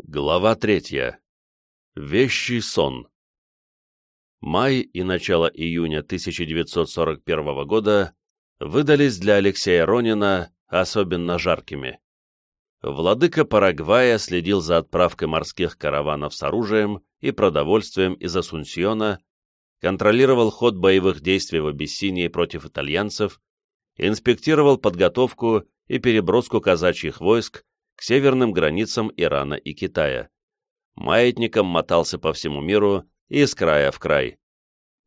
Глава третья. Вещий сон. Май и начало июня 1941 года выдались для Алексея Ронина особенно жаркими. Владыка Парагвая следил за отправкой морских караванов с оружием и продовольствием из Асунсьона, контролировал ход боевых действий в Абиссинии против итальянцев, инспектировал подготовку и переброску казачьих войск к северным границам Ирана и Китая. Маятником мотался по всему миру из края в край.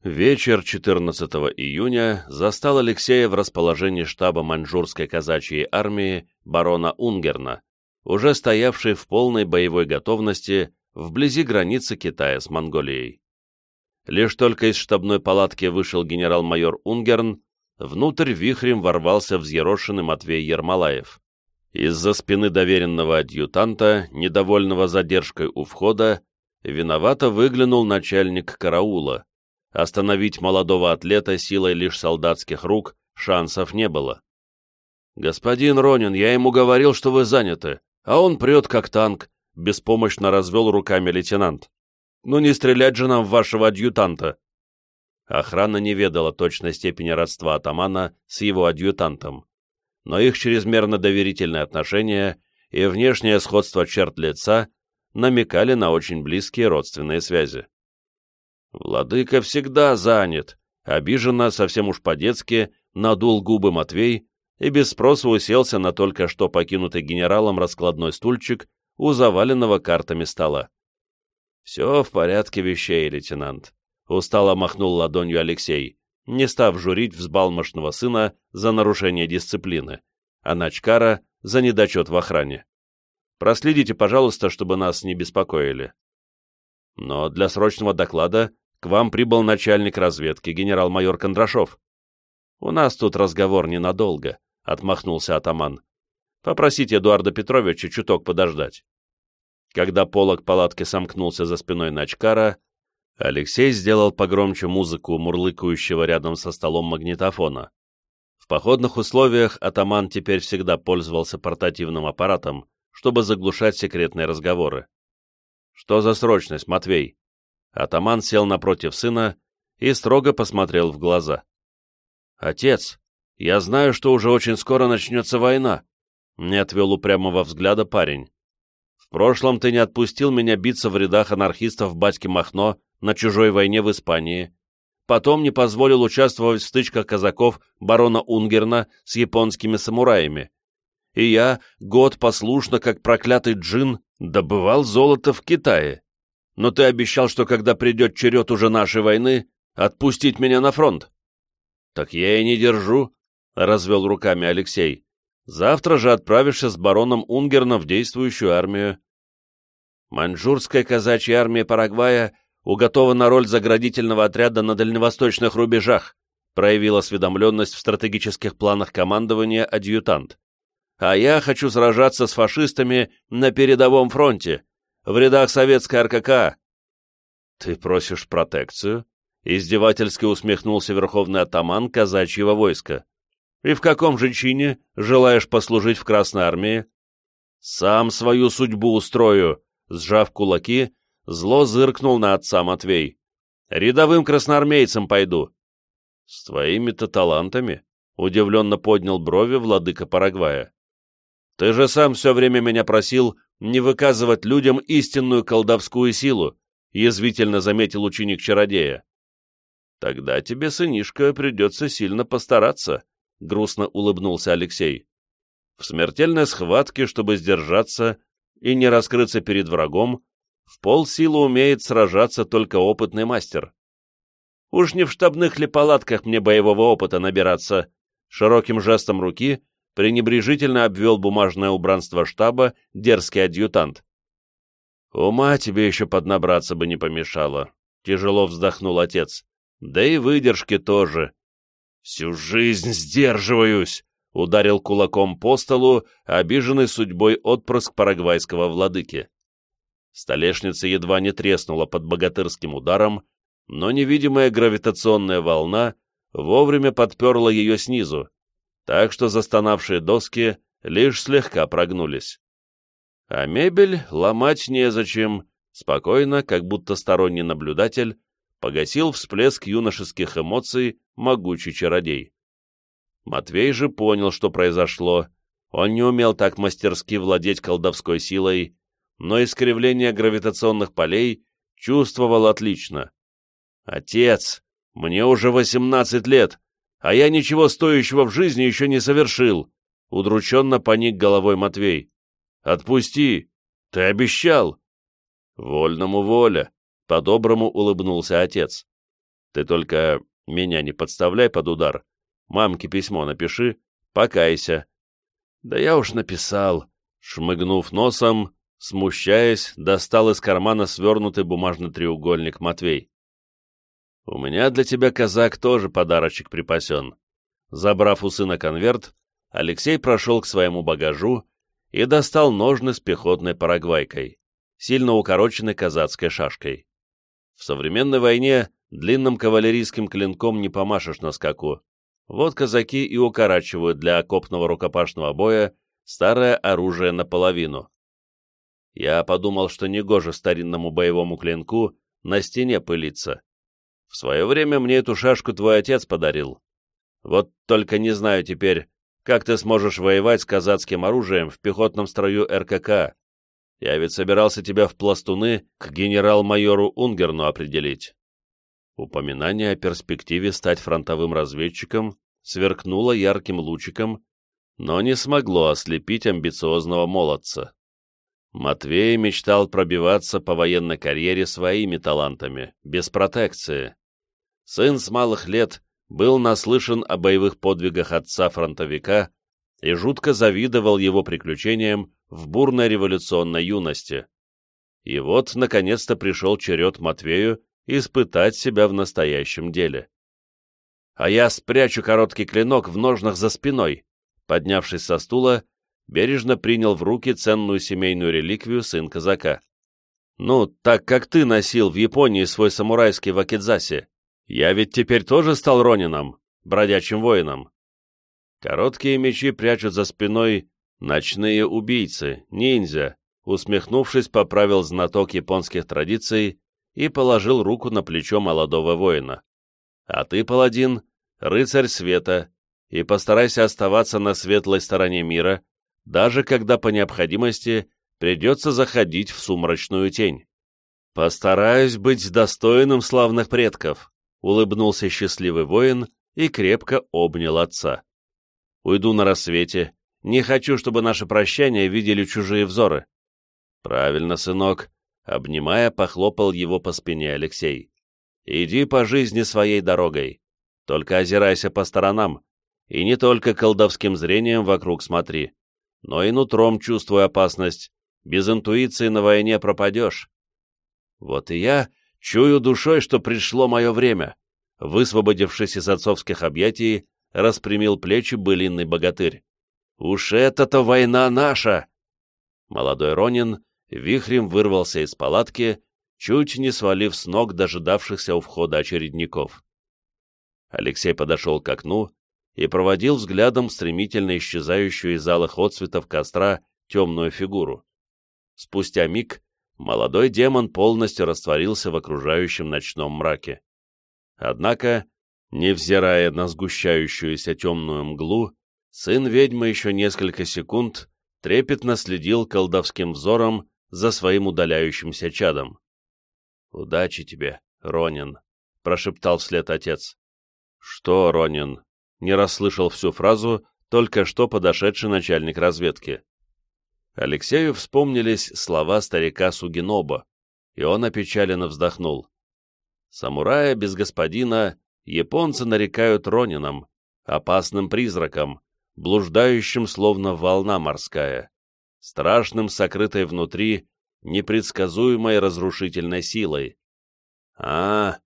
Вечер 14 июня застал Алексея в расположении штаба маньчжурской казачьей армии барона Унгерна, уже стоявший в полной боевой готовности вблизи границы Китая с Монголией. Лишь только из штабной палатки вышел генерал-майор Унгерн, внутрь вихрем ворвался взъерошенный Матвей Ермолаев. Из-за спины доверенного адъютанта, недовольного задержкой у входа, виновато выглянул начальник караула. Остановить молодого атлета силой лишь солдатских рук шансов не было. «Господин Ронин, я ему говорил, что вы заняты, а он прет как танк», — беспомощно развел руками лейтенант. «Ну не стрелять же нам в вашего адъютанта!» Охрана не ведала точной степени родства атамана с его адъютантом но их чрезмерно доверительные отношения и внешнее сходство черт лица намекали на очень близкие родственные связи. «Владыка всегда занят», — обиженно, совсем уж по-детски, надул губы Матвей и без спроса уселся на только что покинутый генералом раскладной стульчик у заваленного картами стола. «Все в порядке вещей, лейтенант», — устало махнул ладонью Алексей не став журить взбалмошного сына за нарушение дисциплины, а Начкара за недочет в охране. Проследите, пожалуйста, чтобы нас не беспокоили. Но для срочного доклада к вам прибыл начальник разведки, генерал-майор Кондрашов. У нас тут разговор ненадолго, — отмахнулся атаман. Попросите Эдуарда Петровича чуток подождать. Когда полог палатки сомкнулся за спиной Начкара, Алексей сделал погромче музыку мурлыкающего рядом со столом магнитофона. В походных условиях атаман теперь всегда пользовался портативным аппаратом, чтобы заглушать секретные разговоры. «Что за срочность, Матвей?» Атаман сел напротив сына и строго посмотрел в глаза. «Отец, я знаю, что уже очень скоро начнется война», — не отвел упрямого взгляда парень. «В прошлом ты не отпустил меня биться в рядах анархистов батьки Махно на чужой войне в Испании, потом не позволил участвовать в стычках казаков барона Унгерна с японскими самураями. И я год послушно, как проклятый джин, добывал золото в Китае. Но ты обещал, что когда придет черед уже нашей войны, отпустить меня на фронт. Так я и не держу, — развел руками Алексей. Завтра же отправишься с бароном Унгерном в действующую армию. Маньчжурская казачья армия Парагвая уготована роль заградительного отряда на дальневосточных рубежах, проявил осведомленность в стратегических планах командования адъютант. А я хочу сражаться с фашистами на передовом фронте, в рядах советской РКК. Ты просишь протекцию? Издевательски усмехнулся верховный атаман казачьего войска. И в каком же чине желаешь послужить в Красной армии? Сам свою судьбу устрою, сжав кулаки, Зло зыркнул на отца Матвей. «Рядовым красноармейцем пойду». «С твоими-то талантами?» — удивленно поднял брови владыка Парагвая. «Ты же сам все время меня просил не выказывать людям истинную колдовскую силу», — язвительно заметил ученик-чародея. «Тогда тебе, сынишка, придется сильно постараться», — грустно улыбнулся Алексей. «В смертельной схватке, чтобы сдержаться и не раскрыться перед врагом, в полсилу умеет сражаться только опытный мастер. Уж не в штабных ли палатках мне боевого опыта набираться? Широким жестом руки пренебрежительно обвел бумажное убранство штаба дерзкий адъютант. «Ума тебе еще поднабраться бы не помешало», — тяжело вздохнул отец. «Да и выдержки тоже». «Всю жизнь сдерживаюсь», — ударил кулаком по столу, обиженный судьбой отпрыск парагвайского владыки. Столешница едва не треснула под богатырским ударом, но невидимая гравитационная волна вовремя подперла ее снизу, так что застонавшие доски лишь слегка прогнулись. А мебель ломать незачем, спокойно, как будто сторонний наблюдатель, погасил всплеск юношеских эмоций могучий чародей. Матвей же понял, что произошло. Он не умел так мастерски владеть колдовской силой, но искривление гравитационных полей чувствовал отлично. «Отец, мне уже восемнадцать лет, а я ничего стоящего в жизни еще не совершил!» Удрученно поник головой Матвей. «Отпусти! Ты обещал!» «Вольному воля!» — по-доброму улыбнулся отец. «Ты только меня не подставляй под удар. Мамке письмо напиши, покайся». «Да я уж написал», — шмыгнув носом, смущаясь, достал из кармана свернутый бумажный треугольник Матвей. «У меня для тебя, казак, тоже подарочек припасен». Забрав у сына конверт, Алексей прошел к своему багажу и достал ножны с пехотной парагвайкой, сильно укороченной казацкой шашкой. В современной войне длинным кавалерийским клинком не помашешь на скаку. Вот казаки и укорачивают для окопного рукопашного боя старое оружие наполовину. Я подумал, что негоже старинному боевому клинку на стене пылиться. В свое время мне эту шашку твой отец подарил. Вот только не знаю теперь, как ты сможешь воевать с казацким оружием в пехотном строю РКК. Я ведь собирался тебя в пластуны к генерал-майору Унгерну определить. Упоминание о перспективе стать фронтовым разведчиком сверкнуло ярким лучиком, но не смогло ослепить амбициозного молодца. Матвей мечтал пробиваться по военной карьере своими талантами, без протекции. Сын с малых лет был наслышан о боевых подвигах отца-фронтовика и жутко завидовал его приключениям в бурной революционной юности. И вот, наконец-то, пришел черед Матвею испытать себя в настоящем деле. «А я спрячу короткий клинок в ножнах за спиной», поднявшись со стула, бережно принял в руки ценную семейную реликвию сын казака. «Ну, так как ты носил в Японии свой самурайский вакидзаси, я ведь теперь тоже стал ронином, бродячим воином. Короткие мечи прячут за спиной ночные убийцы, ниндзя, усмехнувшись, поправил знаток японских традиций и положил руку на плечо молодого воина. А ты, паладин, рыцарь света, и постарайся оставаться на светлой стороне мира, даже когда по необходимости придется заходить в сумрачную тень. Постараюсь быть достойным славных предков, улыбнулся счастливый воин и крепко обнял отца. «Уйду на рассвете. Не хочу, чтобы наше прощание видели чужие взоры». «Правильно, сынок», — обнимая, похлопал его по спине Алексей. «Иди по жизни своей дорогой. Только озирайся по сторонам, и не только колдовским зрением вокруг смотри, но и нутром чувствуй опасность. Без интуиции на войне пропадешь». Вот и я Чую душой, что пришло мое время. Высвободившись из отцовских объятий, распрямил плечи былинный богатырь. «Уж это-то война наша!» Молодой Ронин вихрем вырвался из палатки, чуть не свалив с ног дожидавшихся у входа очередников. Алексей подошел к окну и проводил взглядом стремительно исчезающую из залах отцветов костра темную фигуру. Спустя миг молодой демон полностью растворился в окружающем ночном мраке. Однако, невзирая на сгущающуюся темную мглу, сын ведьмы еще несколько секунд трепетно следил колдовским взором за своим удаляющимся чадом. «Удачи тебе, Ронин», — прошептал вслед отец. «Что, Ронин?» — не расслышал всю фразу только что подошедший начальник разведки. Алексею вспомнились слова старика Сугиноба, и он опечаленно вздохнул. Самурая без господина японцы нарекают Ронином, опасным призраком, блуждающим словно волна морская, страшным сокрытой внутри, непредсказуемой разрушительной силой. А,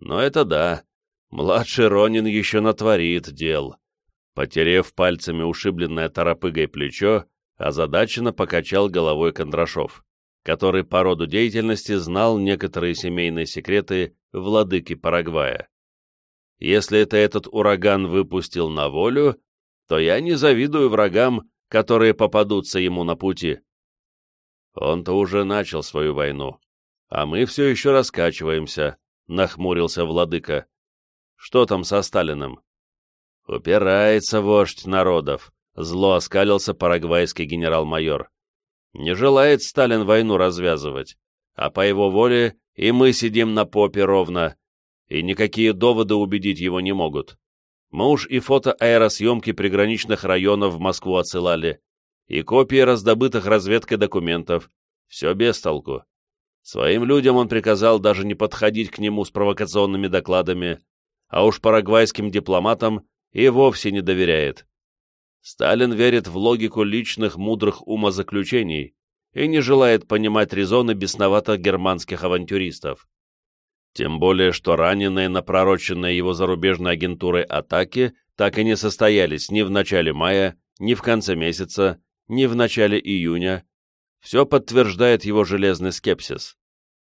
ну это да, младший Ронин еще натворит дел. Потерев пальцами ушибленное торопыгой плечо, озадаченно покачал головой Кондрашов, который по роду деятельности знал некоторые семейные секреты владыки Парагвая. Если это этот ураган выпустил на волю, то я не завидую врагам, которые попадутся ему на пути. Он-то уже начал свою войну, а мы все еще раскачиваемся, — нахмурился владыка. Что там со Сталиным? Упирается вождь народов, — зло оскалился парагвайский генерал-майор. Не желает Сталин войну развязывать, а по его воле и мы сидим на попе ровно, и никакие доводы убедить его не могут. Мы уж и фото аэросъемки приграничных районов в Москву отсылали, и копии раздобытых разведкой документов. Все без толку. Своим людям он приказал даже не подходить к нему с провокационными докладами, а уж парагвайским дипломатам и вовсе не доверяет. Сталин верит в логику личных мудрых умозаключений и не желает понимать резоны бесноватых германских авантюристов. Тем более, что раненые, напророченные его зарубежной агентурой атаки так и не состоялись ни в начале мая, ни в конце месяца, ни в начале июня. Все подтверждает его железный скепсис.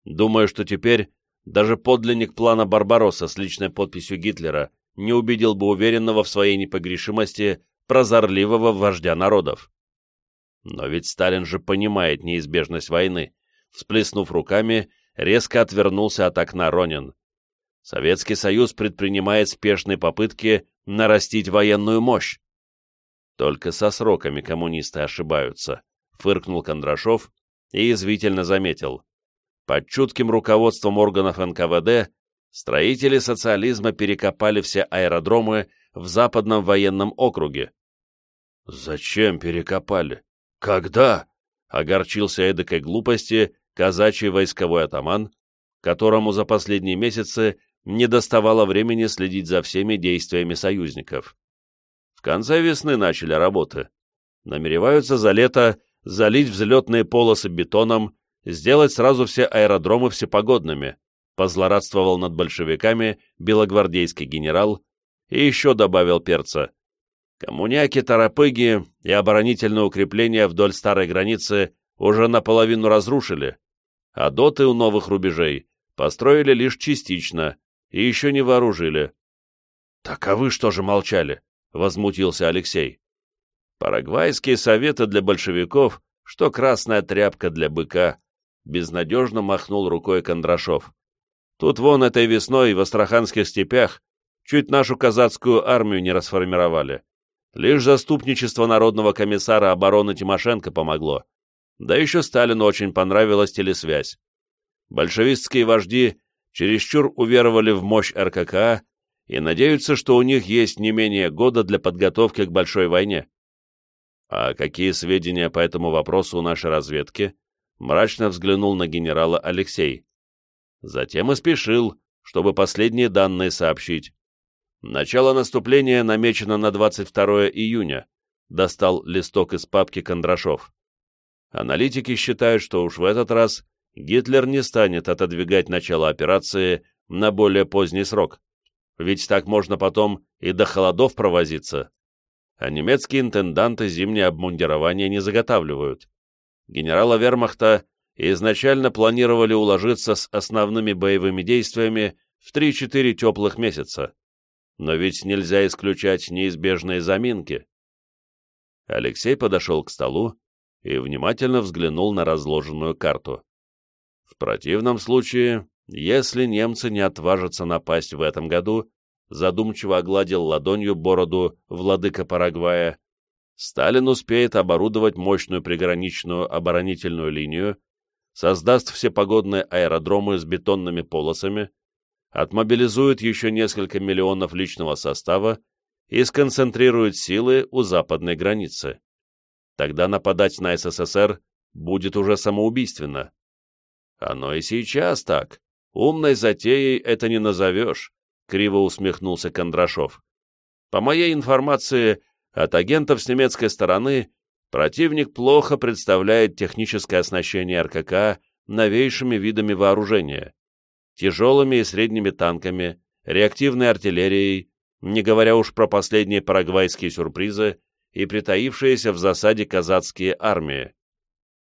Думаю, что теперь даже подлинник плана Барбаросса с личной подписью Гитлера не убедил бы уверенного в своей непогрешимости прозорливого вождя народов. Но ведь Сталин же понимает неизбежность войны. Всплеснув руками, резко отвернулся от окна Ронин. Советский Союз предпринимает спешные попытки нарастить военную мощь. Только со сроками коммунисты ошибаются, фыркнул Кондрашов и извительно заметил. Под чутким руководством органов НКВД строители социализма перекопали все аэродромы в Западном военном округе. «Зачем перекопали? Когда?» — огорчился эдакой глупости казачий войсковой атаман, которому за последние месяцы не доставало времени следить за всеми действиями союзников. В конце весны начали работы. Намереваются за лето залить взлетные полосы бетоном, сделать сразу все аэродромы всепогодными, позлорадствовал над большевиками белогвардейский генерал и еще добавил перца. Коммуняки, торопыги и оборонительные укрепления вдоль старой границы уже наполовину разрушили, а доты у новых рубежей построили лишь частично и еще не вооружили. — Так а вы что же молчали? — возмутился Алексей. Парагвайские советы для большевиков, что красная тряпка для быка, безнадежно махнул рукой Кондрашов. Тут вон этой весной в Астраханских степях чуть нашу казацкую армию не расформировали. Лишь заступничество народного комиссара обороны Тимошенко помогло. Да еще Сталину очень понравилась телесвязь. Большевистские вожди чересчур уверовали в мощь РКК и надеются, что у них есть не менее года для подготовки к большой войне. А какие сведения по этому вопросу у нашей разведки? Мрачно взглянул на генерала Алексей. Затем и спешил, чтобы последние данные сообщить. Начало наступления намечено на 22 июня. Достал листок из папки Кондрашов. Аналитики считают, что уж в этот раз Гитлер не станет отодвигать начало операции на более поздний срок, ведь так можно потом и до холодов провозиться. А немецкие интенданты зимнее обмундирование не заготавливают. Генерала вермахта изначально планировали уложиться с основными боевыми действиями в 3-4 теплых месяца. Но ведь нельзя исключать неизбежные заминки. Алексей подошел к столу и внимательно взглянул на разложенную карту. В противном случае, если немцы не отважатся напасть в этом году, задумчиво огладил ладонью бороду владыка Парагвая, Сталин успеет оборудовать мощную приграничную оборонительную линию, создаст всепогодные аэродромы с бетонными полосами, отмобилизует еще несколько миллионов личного состава и сконцентрирует силы у западной границы. Тогда нападать на СССР будет уже самоубийственно. Оно и сейчас так. Умной затеей это не назовешь, — криво усмехнулся Кондрашов. По моей информации, от агентов с немецкой стороны противник плохо представляет техническое оснащение РКК новейшими видами вооружения, тяжелыми и средними танками, реактивной артиллерией, не говоря уж про последние парагвайские сюрпризы, и притаившиеся в засаде казацкие армии.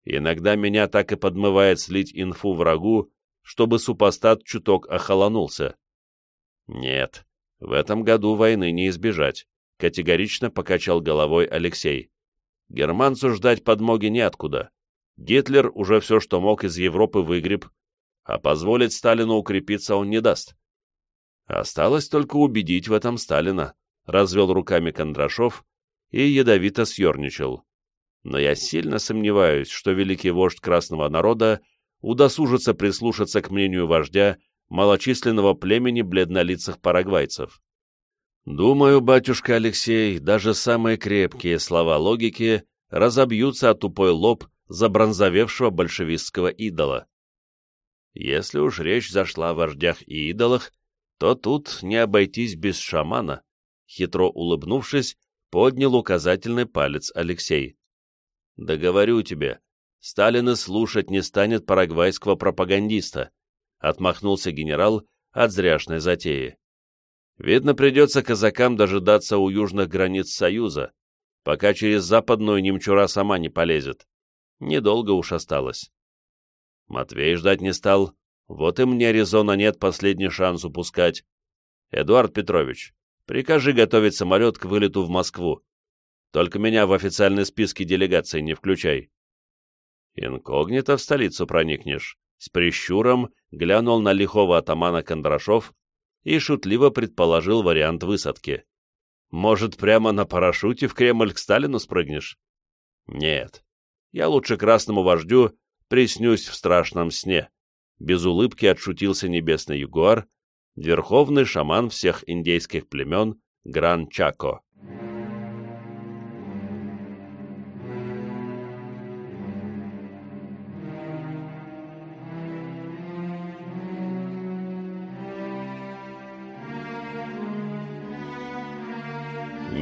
Иногда меня так и подмывает слить инфу врагу, чтобы супостат чуток охолонулся. Нет, в этом году войны не избежать, категорично покачал головой Алексей. Германцу ждать подмоги неоткуда. Гитлер уже все, что мог, из Европы выгреб, а позволить Сталину укрепиться он не даст. Осталось только убедить в этом Сталина, развел руками Кондрашов и ядовито съерничал. Но я сильно сомневаюсь, что великий вождь Красного народа удосужится прислушаться к мнению вождя малочисленного племени бледнолицых парагвайцев. Думаю, батюшка Алексей, даже самые крепкие слова логики разобьются о тупой лоб забронзовевшего большевистского идола. Если уж речь зашла о вождях и идолах, то тут не обойтись без шамана, хитро улыбнувшись, поднял указательный палец Алексей. Да говорю тебе, Сталин и слушать не станет парагвайского пропагандиста, отмахнулся генерал от зряшной затеи. Видно, придется казакам дожидаться у южных границ Союза, пока через западную немчура сама не полезет. Недолго уж осталось. Матвей ждать не стал, вот и мне резона нет последний шанс упускать. Эдуард Петрович, прикажи готовить самолет к вылету в Москву. Только меня в официальные списки делегации не включай. Инкогнито в столицу проникнешь. С прищуром глянул на лихого атамана Кондрашов и шутливо предположил вариант высадки. Может, прямо на парашюте в Кремль к Сталину спрыгнешь? Нет. Я лучше красному вождю приснюсь в страшном сне. Без улыбки отшутился небесный ягуар, верховный шаман всех индейских племен Гран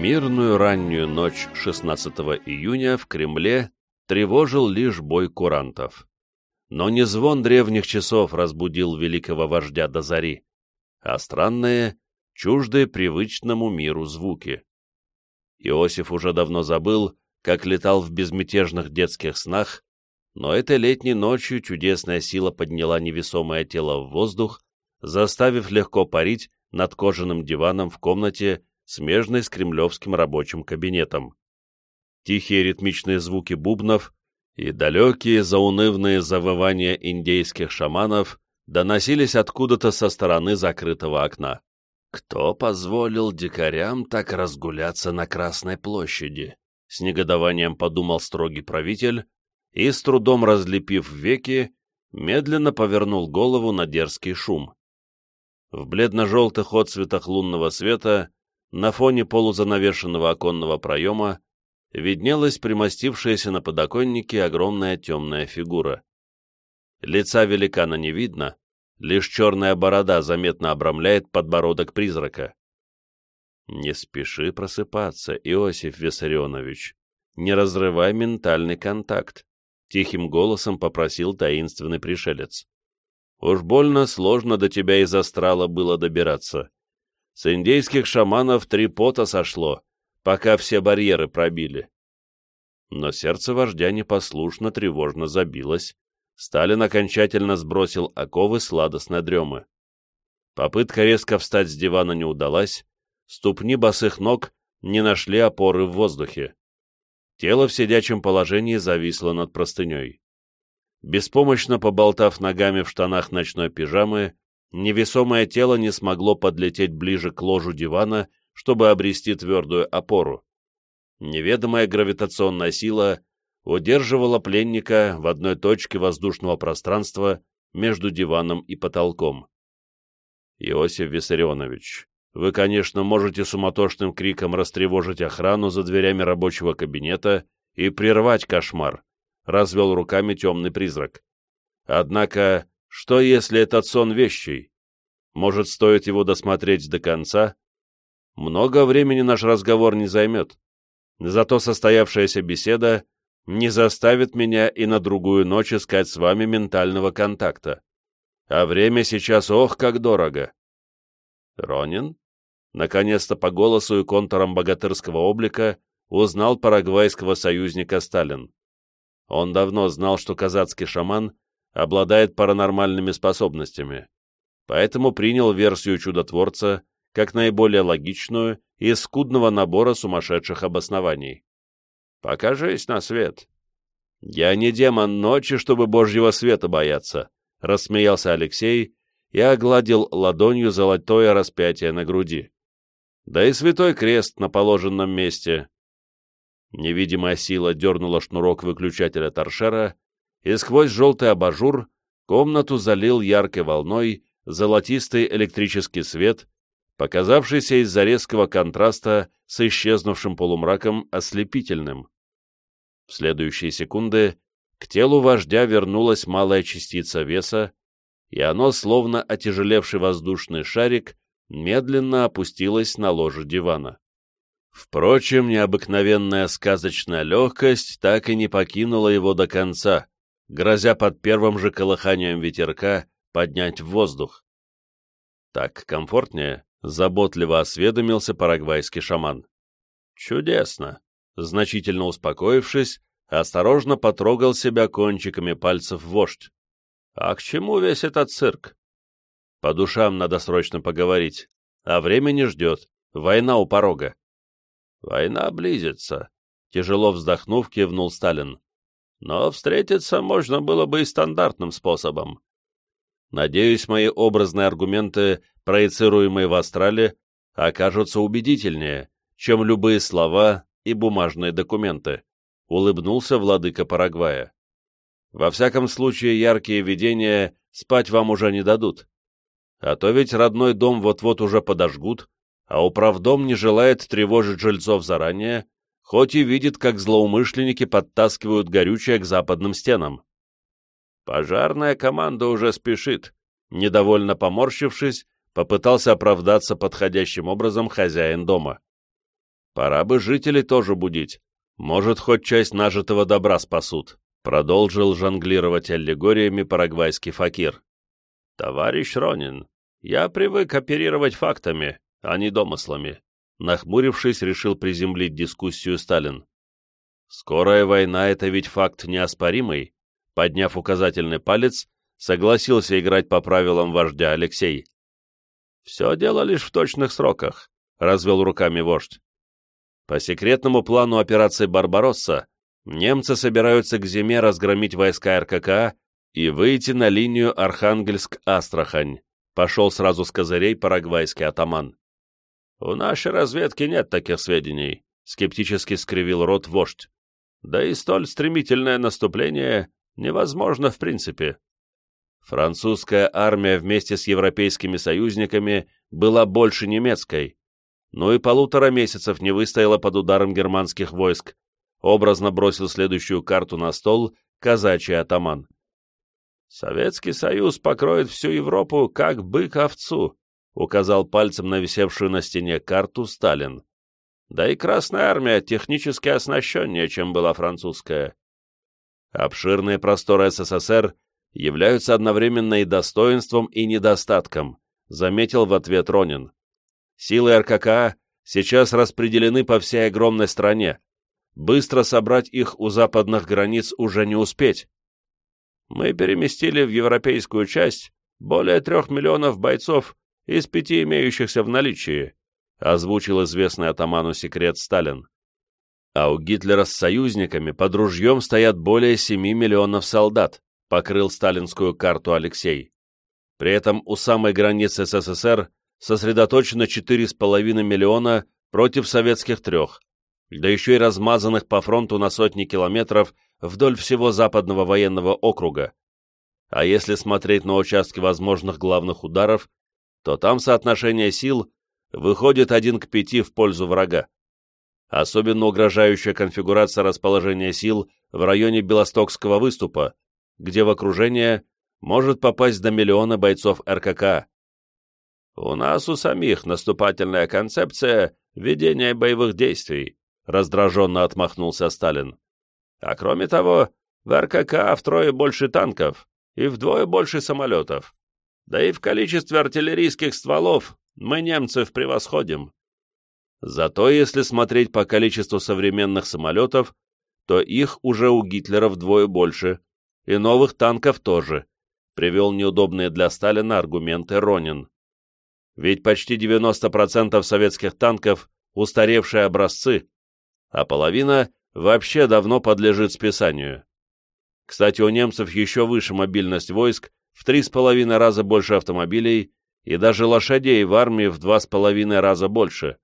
Мирную раннюю ночь 16 июня в Кремле тревожил лишь бой курантов. Но не звон древних часов разбудил великого вождя до зари, а странные, чуждые привычному миру звуки. Иосиф уже давно забыл, как летал в безмятежных детских снах, но этой летней ночью чудесная сила подняла невесомое тело в воздух, заставив легко парить над кожаным диваном в комнате, смежной с кремлевским рабочим кабинетом. Тихие ритмичные звуки бубнов и далекие заунывные завывания индейских шаманов доносились откуда-то со стороны закрытого окна. Кто позволил дикарям так разгуляться на Красной площади? С негодованием подумал строгий правитель и, с трудом разлепив веки, медленно повернул голову на дерзкий шум. В бледно-желтых отцветах лунного света, на фоне полузанавешенного оконного проема, виднелась примостившаяся на подоконнике огромная темная фигура. Лица великана не видно, лишь черная борода заметно обрамляет подбородок призрака. «Не спеши просыпаться, Иосиф Виссарионович, не разрывай ментальный контакт», — тихим голосом попросил таинственный пришелец. «Уж больно сложно до тебя из астрала было добираться. С индейских шаманов три пота сошло, пока все барьеры пробили. Но сердце вождя непослушно тревожно забилось. Сталин окончательно сбросил оковы сладостной дремы. Попытка резко встать с дивана не удалась, ступни босых ног не нашли опоры в воздухе. Тело в сидячем положении зависло над простыней. Беспомощно поболтав ногами в штанах ночной пижамы, невесомое тело не смогло подлететь ближе к ложу дивана чтобы обрести твердую опору. Неведомая гравитационная сила удерживала пленника в одной точке воздушного пространства между диваном и потолком. Иосиф Виссарионович, вы, конечно, можете суматошным криком растревожить охрану за дверями рабочего кабинета и прервать кошмар, развел руками темный призрак. Однако, что если этот сон вещий? Может, стоит его досмотреть до конца много времени наш разговор не займет. Зато состоявшаяся беседа не заставит меня и на другую ночь искать с вами ментального контакта. А время сейчас ох, как дорого. Ронин? Наконец-то по голосу и контурам богатырского облика узнал парагвайского союзника Сталин. Он давно знал, что казацкий шаман обладает паранормальными способностями, поэтому принял версию чудотворца как наиболее логичную из скудного набора сумасшедших обоснований. «Покажись на свет!» «Я не демон ночи, чтобы божьего света бояться», — рассмеялся Алексей и огладил ладонью золотое распятие на груди. «Да и святой крест на положенном месте». Невидимая сила дернула шнурок выключателя торшера, и сквозь желтый абажур комнату залил яркой волной золотистый электрический свет, показавшийся из-за резкого контраста с исчезнувшим полумраком ослепительным. В следующие секунды к телу вождя вернулась малая частица веса, и оно, словно отяжелевший воздушный шарик, медленно опустилось на ложе дивана. Впрочем, необыкновенная сказочная легкость так и не покинула его до конца, грозя под первым же колыханием ветерка поднять в воздух. Так комфортнее, заботливо осведомился парагвайский шаман. Чудесно! Значительно успокоившись, осторожно потрогал себя кончиками пальцев вождь. А к чему весь этот цирк? По душам надо срочно поговорить, а время не ждет, война у порога. Война близится, тяжело вздохнув, кивнул Сталин. Но встретиться можно было бы и стандартным способом. Надеюсь, мои образные аргументы, проецируемые в Астрале, окажутся убедительнее, чем любые слова и бумажные документы, улыбнулся владыка Парагвая. Во всяком случае, яркие видения спать вам уже не дадут. А то ведь родной дом вот-вот уже подожгут, а управдом не желает тревожить жильцов заранее, хоть и видит, как злоумышленники подтаскивают горючее к западным стенам. Пожарная команда уже спешит, недовольно поморщившись, попытался оправдаться подходящим образом хозяин дома. Пора бы жителей тоже будить. Может, хоть часть нажитого добра спасут, продолжил жонглировать аллегориями парагвайский факир. Товарищ Ронин, я привык оперировать фактами, а не домыслами. Нахмурившись, решил приземлить дискуссию Сталин. Скорая война — это ведь факт неоспоримый. Подняв указательный палец, согласился играть по правилам вождя Алексей. «Все дело лишь в точных сроках», — развел руками вождь. По секретному плану операции «Барбаросса» немцы собираются к зиме разгромить войска РКК и выйти на линию Архангельск-Астрахань, пошел сразу с козырей парагвайский атаман. «У нашей разведки нет таких сведений», — скептически скривил рот вождь. «Да и столь стремительное наступление невозможно в принципе». Французская армия вместе с европейскими союзниками была больше немецкой, но и полутора месяцев не выстояла под ударом германских войск, образно бросил следующую карту на стол казачий атаман. «Советский Союз покроет всю Европу, как бык овцу», указал пальцем на висевшую на стене карту Сталин. Да и Красная Армия технически оснащеннее, чем была французская. Обширные просторы СССР являются одновременно и достоинством, и недостатком, заметил в ответ Ронин. Силы РККА сейчас распределены по всей огромной стране. Быстро собрать их у западных границ уже не успеть. Мы переместили в европейскую часть более трех миллионов бойцов из пяти имеющихся в наличии, озвучил известный атаману секрет Сталин. А у Гитлера с союзниками под ружьем стоят более семи миллионов солдат, покрыл сталинскую карту Алексей. При этом у самой границы СССР сосредоточено 4,5 миллиона против советских трех, да еще и размазанных по фронту на сотни километров вдоль всего западного военного округа. А если смотреть на участки возможных главных ударов, то там соотношение сил выходит один к пяти в пользу врага. Особенно угрожающая конфигурация расположения сил в районе Белостокского выступа, где в окружение может попасть до миллиона бойцов РКК, «У нас у самих наступательная концепция ведения боевых действий», раздраженно отмахнулся Сталин. «А кроме того, в РКК втрое больше танков и вдвое больше самолетов. Да и в количестве артиллерийских стволов мы немцев превосходим. Зато если смотреть по количеству современных самолетов, то их уже у Гитлера вдвое больше, и новых танков тоже», привел неудобные для Сталина аргументы Ронин. Ведь почти 90% советских танков – устаревшие образцы, а половина вообще давно подлежит списанию. Кстати, у немцев еще выше мобильность войск, в три с половиной раза больше автомобилей и даже лошадей в армии в два с половиной раза больше.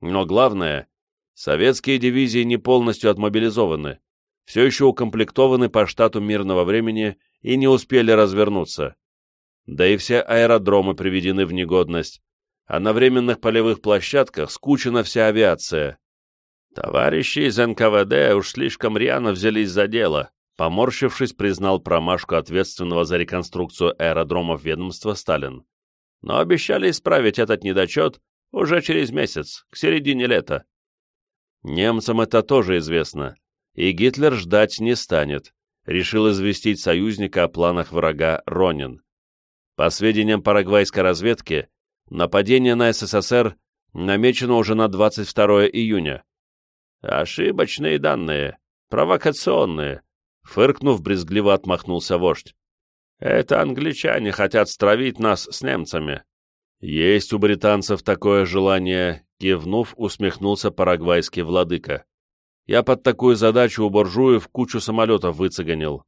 Но главное, советские дивизии не полностью отмобилизованы, все еще укомплектованы по штату мирного времени и не успели развернуться. Да и все аэродромы приведены в негодность, а на временных полевых площадках скучена вся авиация. Товарищи из НКВД уж слишком рьяно взялись за дело, поморщившись, признал промашку ответственного за реконструкцию аэродромов ведомства Сталин. Но обещали исправить этот недочет уже через месяц, к середине лета. Немцам это тоже известно, и Гитлер ждать не станет, решил известить союзника о планах врага Ронин. По сведениям парагвайской разведки, нападение на СССР намечено уже на 22 июня. Ошибочные данные, провокационные, фыркнув, брезгливо отмахнулся вождь. Это англичане хотят стравить нас с немцами. Есть у британцев такое желание, кивнув, усмехнулся парагвайский владыка. Я под такую задачу у буржуев кучу самолетов выцеганил.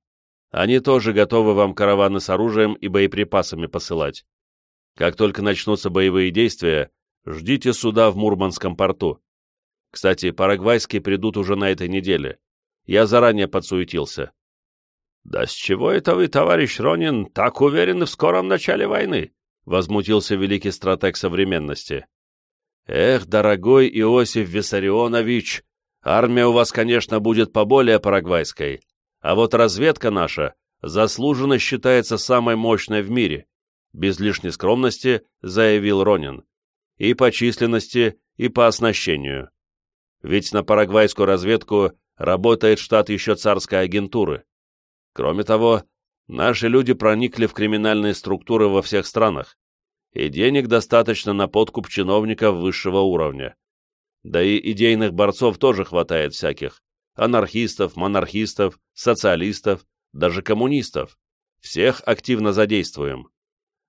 Они тоже готовы вам караваны с оружием и боеприпасами посылать. Как только начнутся боевые действия, ждите суда в Мурманском порту. Кстати, парагвайские придут уже на этой неделе. Я заранее подсуетился. «Да с чего это вы, товарищ Ронин, так уверены в скором начале войны?» — возмутился великий стратег современности. «Эх, дорогой Иосиф Виссарионович, армия у вас, конечно, будет поболее парагвайской, а вот разведка наша заслуженно считается самой мощной в мире, без лишней скромности заявил Ронин. И по численности, и по оснащению. Ведь на парагвайскую разведку работает штат еще царской агентуры. Кроме того, наши люди проникли в криминальные структуры во всех странах, и денег достаточно на подкуп чиновников высшего уровня. Да и идейных борцов тоже хватает всяких, анархистов, монархистов, социалистов, даже коммунистов. Всех активно задействуем.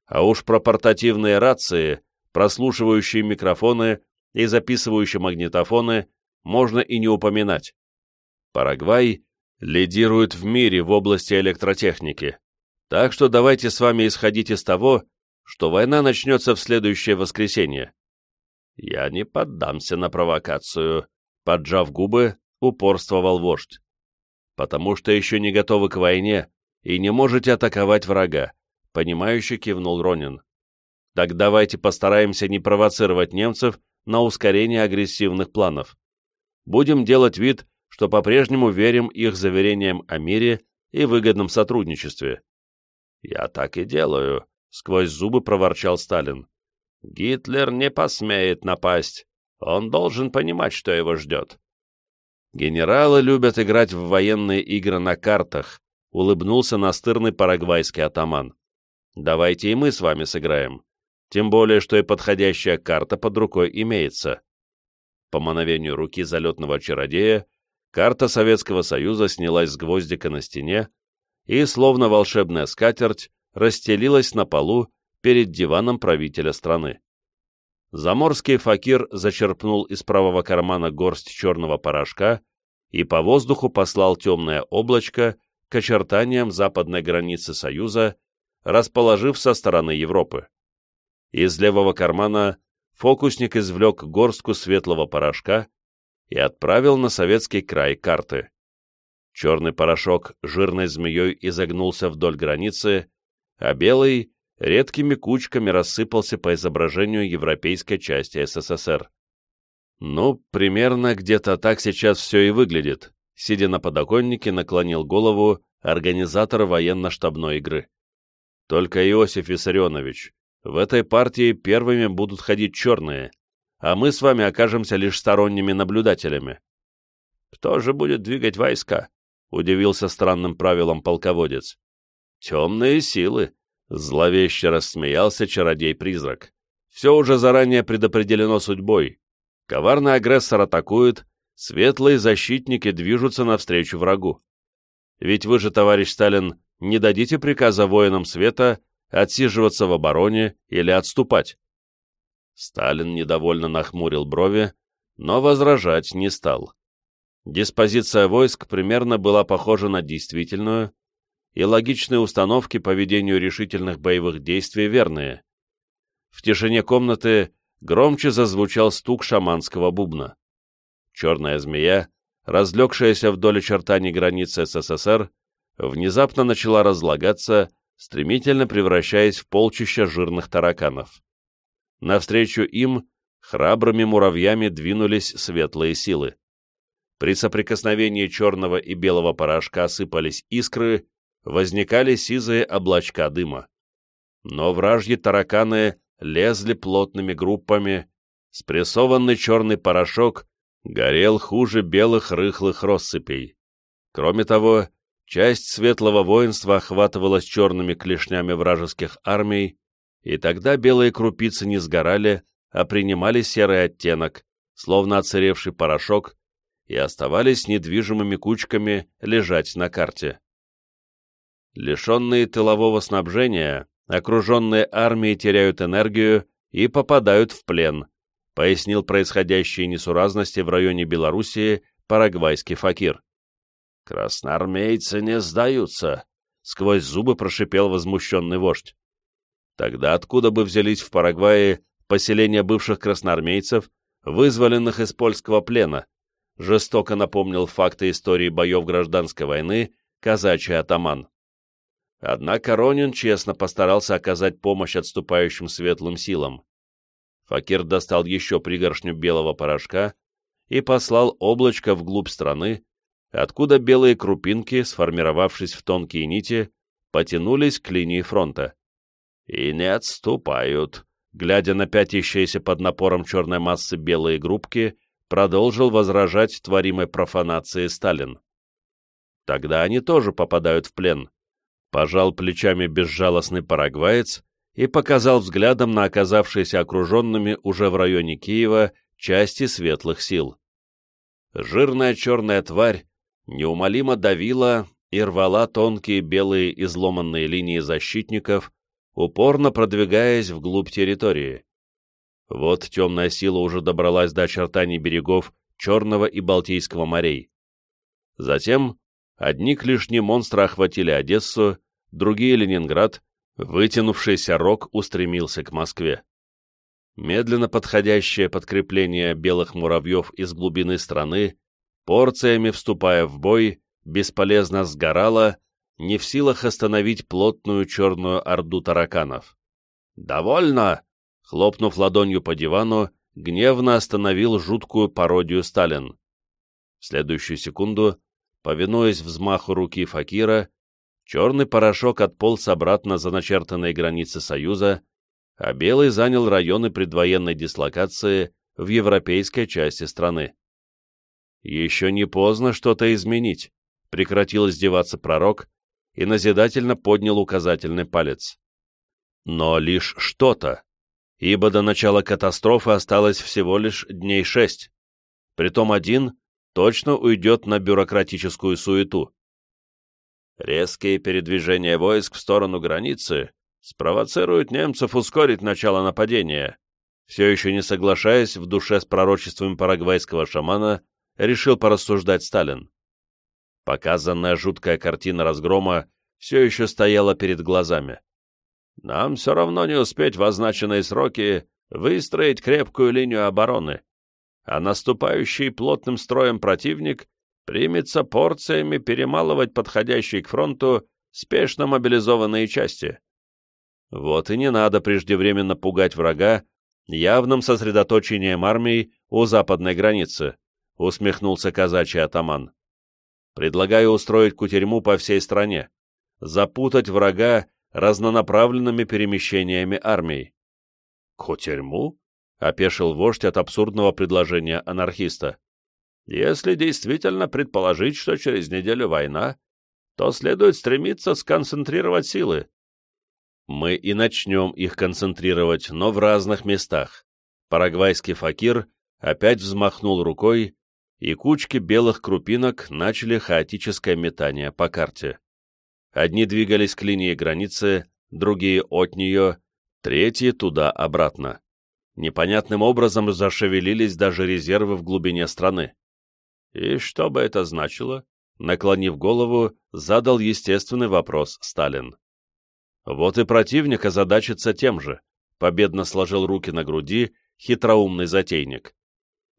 А уж про портативные рации, прослушивающие микрофоны и записывающие магнитофоны можно и не упоминать. Парагвай лидирует в мире в области электротехники. Так что давайте с вами исходить из того, что война начнется в следующее воскресенье. Я не поддамся на провокацию, поджав губы, упорствовал вождь. «Потому что еще не готовы к войне и не можете атаковать врага», — понимающе кивнул Ронин. «Так давайте постараемся не провоцировать немцев на ускорение агрессивных планов. Будем делать вид, что по-прежнему верим их заверениям о мире и выгодном сотрудничестве». «Я так и делаю», — сквозь зубы проворчал Сталин. «Гитлер не посмеет напасть. Он должен понимать, что его ждет. Генералы любят играть в военные игры на картах, улыбнулся настырный парагвайский атаман. Давайте и мы с вами сыграем. Тем более, что и подходящая карта под рукой имеется. По мановению руки залетного чародея, карта Советского Союза снялась с гвоздика на стене и, словно волшебная скатерть, расстелилась на полу перед диваном правителя страны. Заморский факир зачерпнул из правого кармана горсть черного порошка и по воздуху послал темное облачко к очертаниям западной границы Союза, расположив со стороны Европы. Из левого кармана фокусник извлек горстку светлого порошка и отправил на советский край карты. Черный порошок жирной змеей изогнулся вдоль границы, а белый редкими кучками рассыпался по изображению европейской части СССР. Ну, примерно где-то так сейчас все и выглядит. Сидя на подоконнике, наклонил голову организатор военно-штабной игры. Только Иосиф Виссарионович, в этой партии первыми будут ходить черные, а мы с вами окажемся лишь сторонними наблюдателями. Кто же будет двигать войска? Удивился странным правилом полководец. Темные силы, Зловеще рассмеялся чародей-призрак. Все уже заранее предопределено судьбой. Коварный агрессор атакует, светлые защитники движутся навстречу врагу. Ведь вы же, товарищ Сталин, не дадите приказа воинам света отсиживаться в обороне или отступать. Сталин недовольно нахмурил брови, но возражать не стал. Диспозиция войск примерно была похожа на действительную, и логичные установки по ведению решительных боевых действий верные. В тишине комнаты громче зазвучал стук шаманского бубна. Черная змея, разлегшаяся вдоль очертаний границы СССР, внезапно начала разлагаться, стремительно превращаясь в полчища жирных тараканов. Навстречу им храбрыми муравьями двинулись светлые силы. При соприкосновении черного и белого порошка сыпались искры, возникали сизые облачка дыма. Но вражьи тараканы лезли плотными группами, спрессованный черный порошок горел хуже белых рыхлых россыпей. Кроме того, часть светлого воинства охватывалась черными клешнями вражеских армий, и тогда белые крупицы не сгорали, а принимали серый оттенок, словно оцаревший порошок, и оставались недвижимыми кучками лежать на карте. Лишенные тылового снабжения, окруженные армии теряют энергию и попадают в плен, пояснил происходящие несуразности в районе Белоруссии парагвайский факир. «Красноармейцы не сдаются», — сквозь зубы прошипел возмущенный вождь. Тогда откуда бы взялись в Парагвае поселения бывших красноармейцев, вызволенных из польского плена, жестоко напомнил факты истории боев гражданской войны казачий атаман. Однако Ронин честно постарался оказать помощь отступающим светлым силам. Факир достал еще пригоршню белого порошка и послал облачко вглубь страны, откуда белые крупинки, сформировавшись в тонкие нити, потянулись к линии фронта. И не отступают, глядя на пятящиеся под напором черной массы белые группки, продолжил возражать творимой профанации Сталин. Тогда они тоже попадают в плен. Пожал плечами безжалостный парагваец и показал взглядом на оказавшиеся окруженными уже в районе Киева части светлых сил. Жирная черная тварь неумолимо давила и рвала тонкие белые изломанные линии защитников, упорно продвигаясь вглубь территории. Вот темная сила уже добралась до очертаний берегов Черного и Балтийского морей. Затем одни клешни монстра охватили Одессу, другие — Ленинград, вытянувшийся рог устремился к Москве. Медленно подходящее подкрепление белых муравьев из глубины страны, порциями вступая в бой, бесполезно сгорало не в силах остановить плотную черную орду тараканов. «Довольно!» — хлопнув ладонью по дивану, гневно остановил жуткую пародию Сталин. В следующую секунду, повинуясь взмаху руки Факира, черный порошок отполз обратно за начертанные границы Союза, а белый занял районы предвоенной дислокации в европейской части страны. Еще не поздно что-то изменить, прекратил издеваться пророк, и назидательно поднял указательный палец. Но лишь что-то, ибо до начала катастрофы осталось всего лишь дней шесть, притом один точно уйдет на бюрократическую суету. Резкие передвижения войск в сторону границы спровоцируют немцев ускорить начало нападения, все еще не соглашаясь в душе с пророчеством парагвайского шамана, решил порассуждать Сталин. Показанная жуткая картина разгрома все еще стояла перед глазами. Нам все равно не успеть в означенные сроки выстроить крепкую линию обороны, а наступающий плотным строем противник примется порциями перемалывать подходящие к фронту спешно мобилизованные части. Вот и не надо преждевременно пугать врага явным сосредоточением армий у западной границы, усмехнулся казачий атаман. Предлагаю устроить кутерьму по всей стране, запутать врага разнонаправленными перемещениями армий. «Кутерьму?» — опешил вождь от абсурдного предложения анархиста. «Если действительно предположить, что через неделю война, то следует стремиться сконцентрировать силы. Мы и начнем их концентрировать, но в разных местах. Парагвайский факир опять взмахнул рукой, и кучки белых крупинок начали хаотическое метание по карте. Одни двигались к линии границы, другие от нее, третьи туда-обратно. Непонятным образом зашевелились даже резервы в глубине страны. И что бы это значило? наклонив голову, задал естественный вопрос Сталин. Вот и противник озадачится тем же, победно сложил руки на груди хитроумный затейник.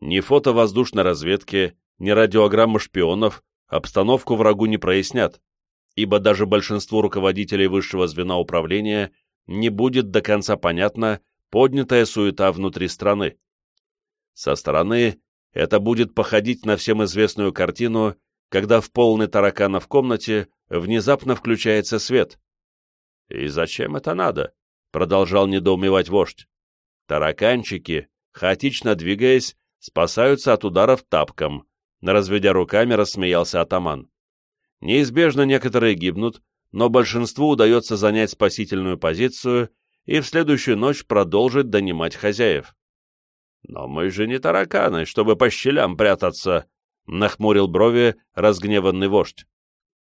Ни фото воздушной разведки, ни радиограммы шпионов обстановку врагу не прояснят, ибо даже большинству руководителей высшего звена управления не будет до конца понятно поднятая суета внутри страны. Со стороны это будет походить на всем известную картину, когда в полной таракана в комнате внезапно включается свет. «И зачем это надо?» — продолжал недоумевать вождь. «Тараканчики, хаотично двигаясь, спасаются от ударов тапком», — разведя руками, рассмеялся атаман. «Неизбежно некоторые гибнут, но большинству удается занять спасительную позицию и в следующую ночь продолжить донимать хозяев. «Но мы же не тараканы, чтобы по щелям прятаться», — нахмурил брови разгневанный вождь.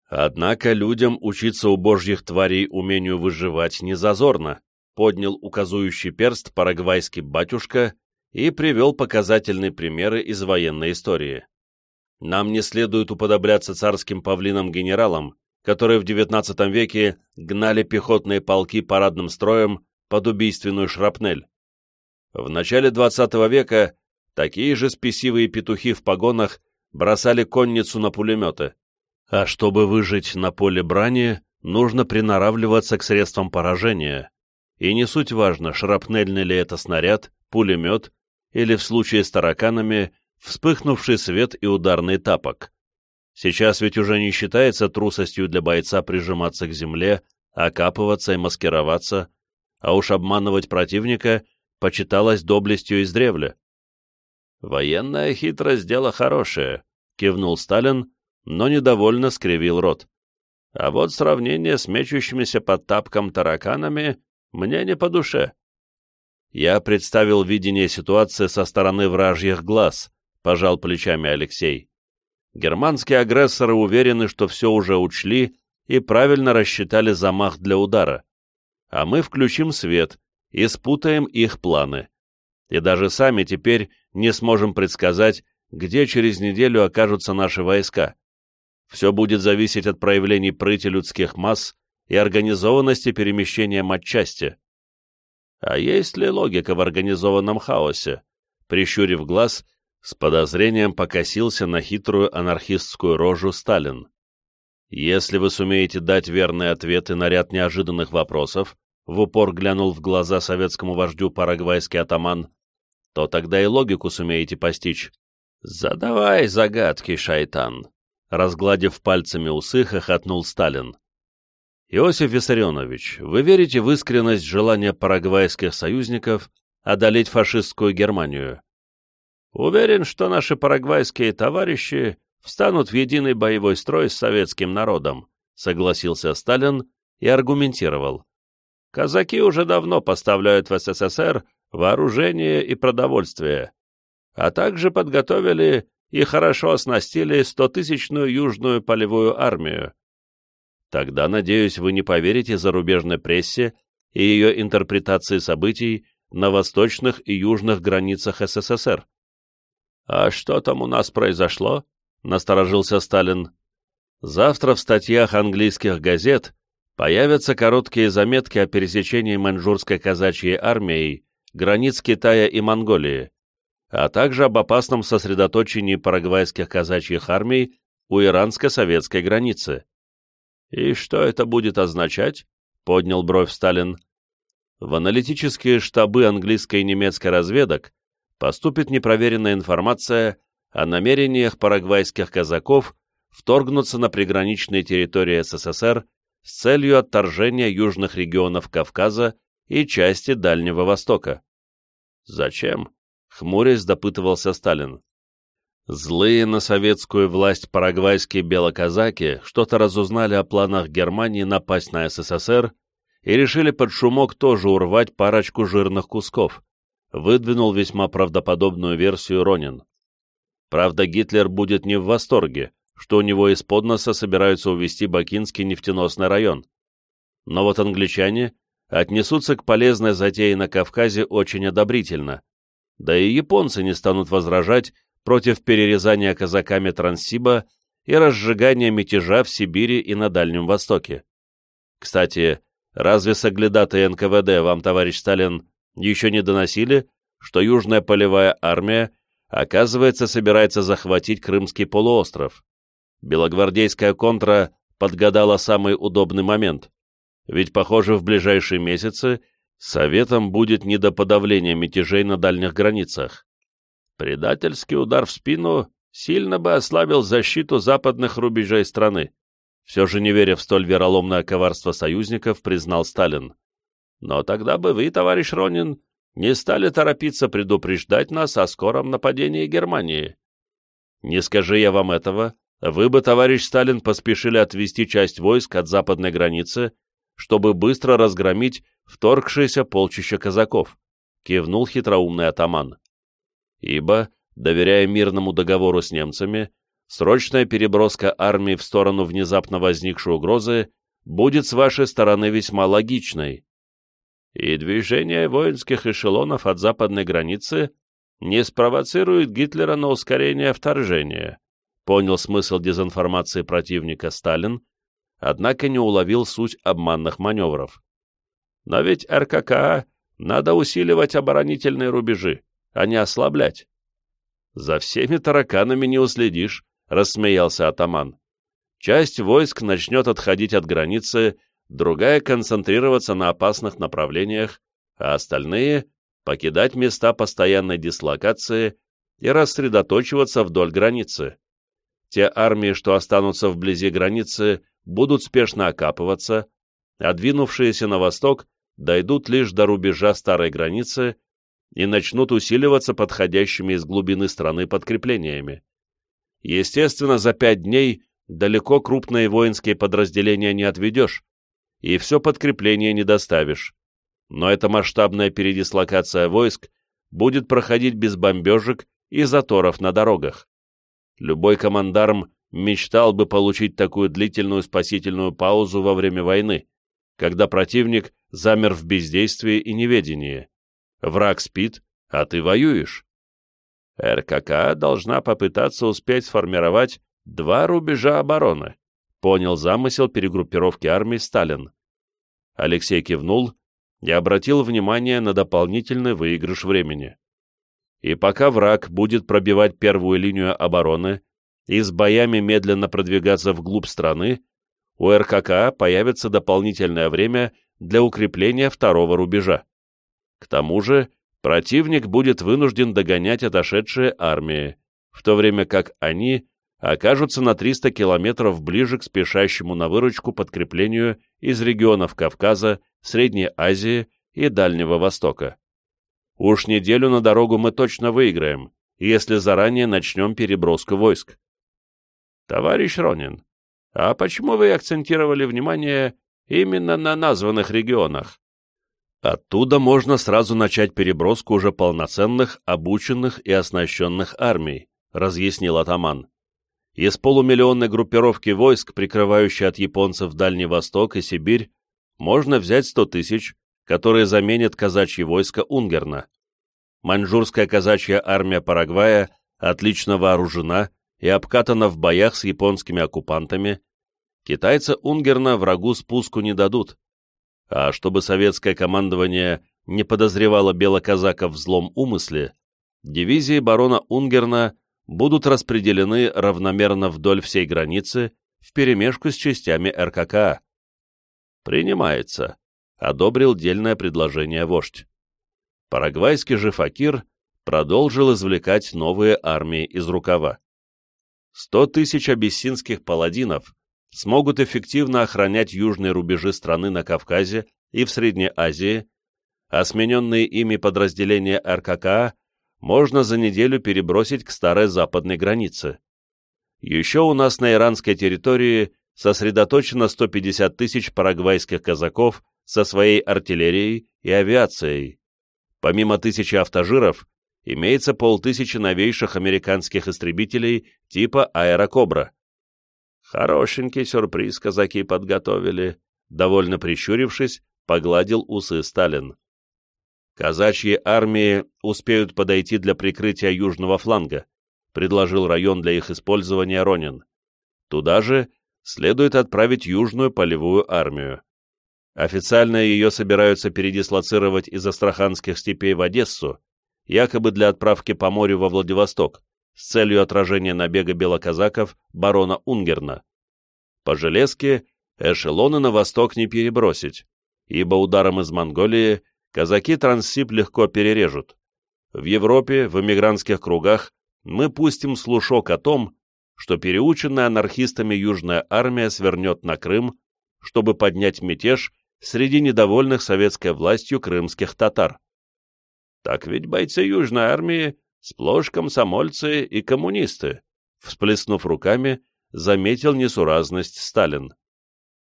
«Однако людям учиться у божьих тварей умению выживать не зазорно», — поднял указующий перст парагвайский батюшка и привел показательные примеры из военной истории. «Нам не следует уподобляться царским павлинам-генералам, которые в XIX веке гнали пехотные полки парадным строем под убийственную шрапнель. В начале XX века такие же спесивые петухи в погонах бросали конницу на пулеметы. А чтобы выжить на поле брани, нужно приноравливаться к средствам поражения. И не суть важно, шрапнельный ли это снаряд, пулемет или, в случае с тараканами, вспыхнувший свет и ударный тапок. Сейчас ведь уже не считается трусостью для бойца прижиматься к земле, окапываться и маскироваться, а уж обманывать противника почиталось доблестью издревле. «Военная хитрость — дело хорошее», — кивнул Сталин, но недовольно скривил рот. «А вот сравнение с мечущимися под тапком тараканами мне не по душе». Я представил видение ситуации со стороны вражьих глаз, пожал плечами Алексей. Германские агрессоры уверены, что все уже учли и правильно рассчитали замах для удара. А мы включим свет и спутаем их планы. И даже сами теперь не сможем предсказать, где через неделю окажутся наши войска. Все будет зависеть от проявлений прыти людских масс и организованности перемещения матчасти. А есть ли логика в организованном хаосе? Прищурив глаз, с подозрением покосился на хитрую анархистскую рожу Сталин. Если вы сумеете дать верные ответы на ряд неожиданных вопросов, в упор глянул в глаза советскому вождю парагвайский атаман, то тогда и логику сумеете постичь. «Задавай загадки, шайтан!» Разгладив пальцами усы, хохотнул Сталин. «Иосиф Виссарионович, вы верите в искренность желания парагвайских союзников одолеть фашистскую Германию?» Уверен, что наши парагвайские товарищи встанут в единый боевой строй с советским народом, согласился Сталин и аргументировал. Казаки уже давно поставляют в СССР вооружение и продовольствие, а также подготовили и хорошо оснастили стотысячную южную полевую армию. Тогда, надеюсь, вы не поверите зарубежной прессе и ее интерпретации событий на восточных и южных границах СССР. «А что там у нас произошло?» — насторожился Сталин. «Завтра в статьях английских газет появятся короткие заметки о пересечении маньчжурской казачьей армией границ Китая и Монголии, а также об опасном сосредоточении парагвайских казачьих армий у иранско-советской границы. «И что это будет означать?» — поднял бровь Сталин. В аналитические штабы английской и немецкой разведок поступит непроверенная информация о намерениях парагвайских казаков вторгнуться на приграничные территории СССР с целью отторжения южных регионов Кавказа и части Дальнего Востока. «Зачем?» — хмурясь допытывался Сталин. Злые на советскую власть парагвайские белоказаки что-то разузнали о планах Германии напасть на СССР и решили под шумок тоже урвать парочку жирных кусков выдвинул весьма правдоподобную версию Ронин. Правда, Гитлер будет не в восторге, что у него из-под собираются увести Бакинский нефтеносный район. Но вот англичане отнесутся к полезной затее на Кавказе очень одобрительно. Да и японцы не станут возражать против перерезания казаками Транссиба и разжигания мятежа в Сибири и на Дальнем Востоке. Кстати, разве соглядатые НКВД вам, товарищ Сталин, еще не доносили, что Южная полевая армия, оказывается, собирается захватить Крымский полуостров? Белогвардейская контра подгадала самый удобный момент, ведь, похоже, в ближайшие месяцы Советом будет не до подавления мятежей на дальних границах. Предательский удар в спину сильно бы ослабил защиту западных рубежей страны. Все же, не веря в столь вероломное коварство союзников, признал Сталин. Но тогда бы вы, товарищ Ронин, не стали торопиться предупреждать нас о скором нападении Германии. Не скажи я вам этого, вы бы, товарищ Сталин, поспешили отвести часть войск от западной границы, чтобы быстро разгромить вторгшееся полчища казаков, кивнул хитроумный атаман. Ибо, доверяя мирному договору с немцами, срочная переброска армии в сторону внезапно возникшей угрозы будет с вашей стороны весьма логичной. И движение воинских эшелонов от западной границы не спровоцирует Гитлера на ускорение вторжения, понял смысл дезинформации противника Сталин, однако не уловил суть обманных маневров. Но ведь РККА надо усиливать оборонительные рубежи, а не ослаблять. За всеми тараканами не уследишь, рассмеялся атаман. Часть войск начнет отходить от границы, другая концентрироваться на опасных направлениях, а остальные — покидать места постоянной дислокации и рассредоточиваться вдоль границы. Те армии, что останутся вблизи границы, будут спешно окапываться, а двинувшиеся на восток дойдут лишь до рубежа старой границы и начнут усиливаться подходящими из глубины страны подкреплениями. Естественно, за пять дней далеко крупные воинские подразделения не отведешь, и все подкрепление не доставишь. Но эта масштабная передислокация войск будет проходить без бомбежек и заторов на дорогах. Любой командарм мечтал бы получить такую длительную спасительную паузу во время войны, когда противник замер в бездействии и неведении. Враг спит, а ты воюешь. РКК должна попытаться успеть сформировать два рубежа обороны, понял замысел перегруппировки армии Сталин. Алексей кивнул и обратил внимание на дополнительный выигрыш времени. И пока враг будет пробивать первую линию обороны и с боями медленно продвигаться вглубь страны, у РККА появится дополнительное время для укрепления второго рубежа. К тому же противник будет вынужден догонять отошедшие армии, в то время как они окажутся на 300 километров ближе к спешащему на выручку подкреплению из регионов Кавказа, Средней Азии и Дальнего Востока. Уж неделю на дорогу мы точно выиграем, если заранее начнем переброску войск. Товарищ Ронин, а почему вы акцентировали внимание именно на названных регионах? Оттуда можно сразу начать переброску уже полноценных, обученных и оснащенных армий, разъяснил атаман. Из полумиллионной группировки войск, прикрывающей от японцев Дальний Восток и Сибирь, можно взять сто тысяч, которые заменят казачьи войска Унгерна. Маньчжурская казачья армия Парагвая отлично вооружена и обкатана в боях с японскими оккупантами, китайцы Унгерна врагу спуску не дадут. А чтобы советское командование не подозревало белоказаков в злом умысле, дивизии барона Унгерна будут распределены равномерно вдоль всей границы вперемешку с частями РККА. «Принимается», — одобрил дельное предложение вождь. Парагвайский же факир продолжил извлекать новые армии из рукава. Сто тысяч абиссинских паладинов смогут эффективно охранять южные рубежи страны на Кавказе и в Средней Азии, а смененные ими подразделения РККА можно за неделю перебросить к старой западной границе. Еще у нас на иранской территории сосредоточено 150 тысяч парагвайских казаков со своей артиллерией и авиацией. Помимо тысячи автожиров, имеется полтысячи новейших американских истребителей типа «Аэрокобра». Хорошенький сюрприз казаки подготовили, довольно прищурившись, погладил усы Сталин. Казачьи армии успеют подойти для прикрытия южного фланга, предложил район для их использования Ронин. Туда же следует отправить Южную полевую армию. Официально ее собираются передислоцировать из Астраханских степей в Одессу, якобы для отправки по морю во Владивосток, с целью отражения набега белоказаков барона Унгерна. По железке эшелоны на восток не перебросить, ибо ударом из Монголии казаки Транссиб легко перережут. В Европе, в эмигрантских кругах, мы пустим слушок о том, что переученная анархистами Южная армия свернет на Крым, чтобы поднять мятеж среди недовольных советской властью крымских татар. Так ведь бойцы Южной армии сплошь комсомольцы и коммунисты, всплеснув руками, заметил несуразность Сталин.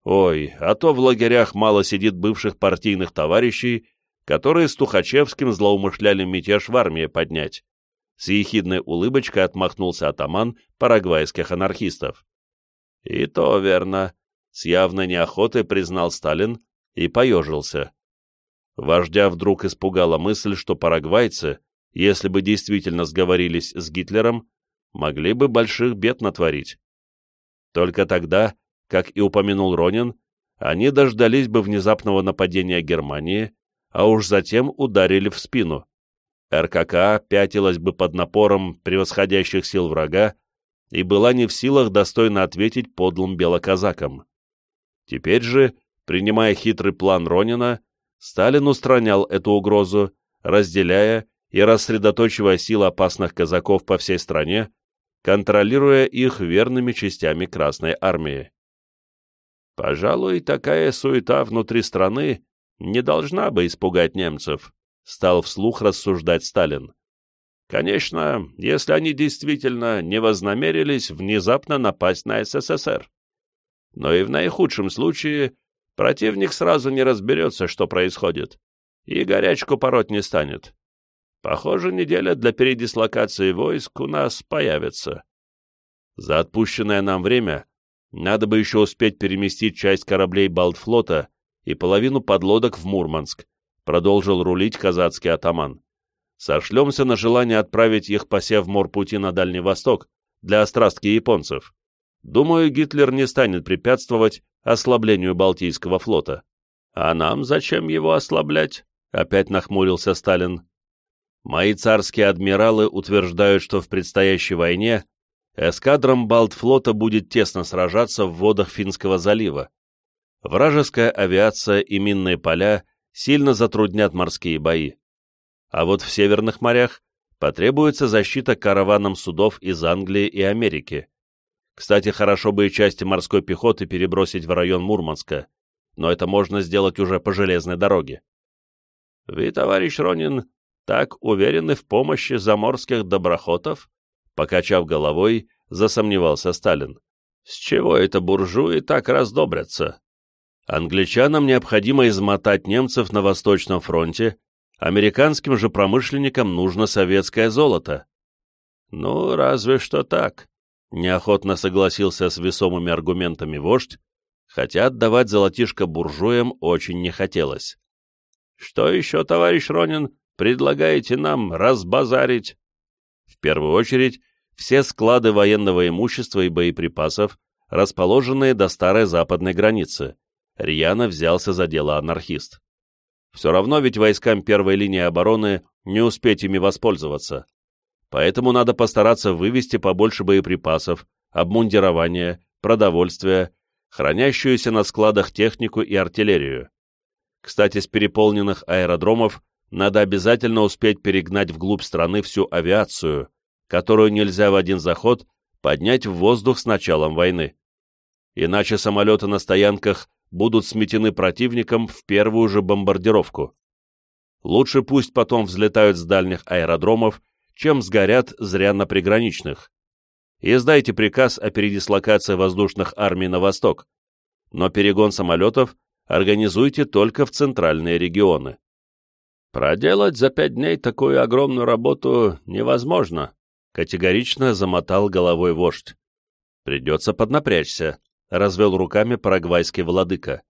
Ой, а то в лагерях мало сидит бывших партийных товарищей, которые с Тухачевским злоумышляли мятеж в армии поднять. С ехидной улыбочкой отмахнулся атаман парагвайских анархистов. И то верно, с явной неохотой признал Сталин и поежился. Вождя вдруг испугала мысль, что парагвайцы, если бы действительно сговорились с Гитлером, могли бы больших бед натворить. Только тогда, как и упомянул Ронин, они дождались бы внезапного нападения Германии, а уж затем ударили в спину. РКК пятилась бы под напором превосходящих сил врага и была не в силах достойно ответить подлым белоказакам. Теперь же, принимая хитрый план Ронина, Сталин устранял эту угрозу, разделяя и рассредоточивая силы опасных казаков по всей стране, контролируя их верными частями Красной Армии. Пожалуй, такая суета внутри страны не должна бы испугать немцев, стал вслух рассуждать Сталин. Конечно, если они действительно не вознамерились внезапно напасть на СССР. Но и в наихудшем случае Противник сразу не разберется, что происходит, и горячку пороть не станет. Похоже, неделя для передислокации войск у нас появится. За отпущенное нам время надо бы еще успеть переместить часть кораблей Балтфлота и половину подлодок в Мурманск, продолжил рулить казацкий атаман. Сошлемся на желание отправить их посев морпути на Дальний Восток для острастки японцев. Думаю, Гитлер не станет препятствовать ослаблению Балтийского флота. А нам зачем его ослаблять? Опять нахмурился Сталин. Мои царские адмиралы утверждают, что в предстоящей войне эскадрам Балтфлота будет тесно сражаться в водах Финского залива. Вражеская авиация и минные поля сильно затруднят морские бои. А вот в северных морях потребуется защита караванам судов из Англии и Америки. Кстати, хорошо бы и части морской пехоты перебросить в район Мурманска, но это можно сделать уже по железной дороге. Вы, товарищ Ронин, так уверены в помощи заморских доброхотов? Покачав головой, засомневался Сталин. С чего это буржуи так раздобрятся? Англичанам необходимо измотать немцев на Восточном фронте, американским же промышленникам нужно советское золото. Ну, разве что так, Неохотно согласился с весомыми аргументами вождь, хотя отдавать золотишко буржуям очень не хотелось. «Что еще, товарищ Ронин, предлагаете нам разбазарить?» В первую очередь, все склады военного имущества и боеприпасов, расположенные до старой западной границы. Рьяно взялся за дело анархист. Все равно ведь войскам первой линии обороны не успеть ими воспользоваться поэтому надо постараться вывести побольше боеприпасов, обмундирования, продовольствия, хранящуюся на складах технику и артиллерию. Кстати, с переполненных аэродромов надо обязательно успеть перегнать вглубь страны всю авиацию, которую нельзя в один заход поднять в воздух с началом войны. Иначе самолеты на стоянках будут сметены противником в первую же бомбардировку. Лучше пусть потом взлетают с дальних аэродромов чем сгорят зря на приграничных. Издайте приказ о передислокации воздушных армий на восток, но перегон самолетов организуйте только в центральные регионы. Проделать за пять дней такую огромную работу невозможно, категорично замотал головой вождь. Придется поднапрячься, развел руками парагвайский владыка.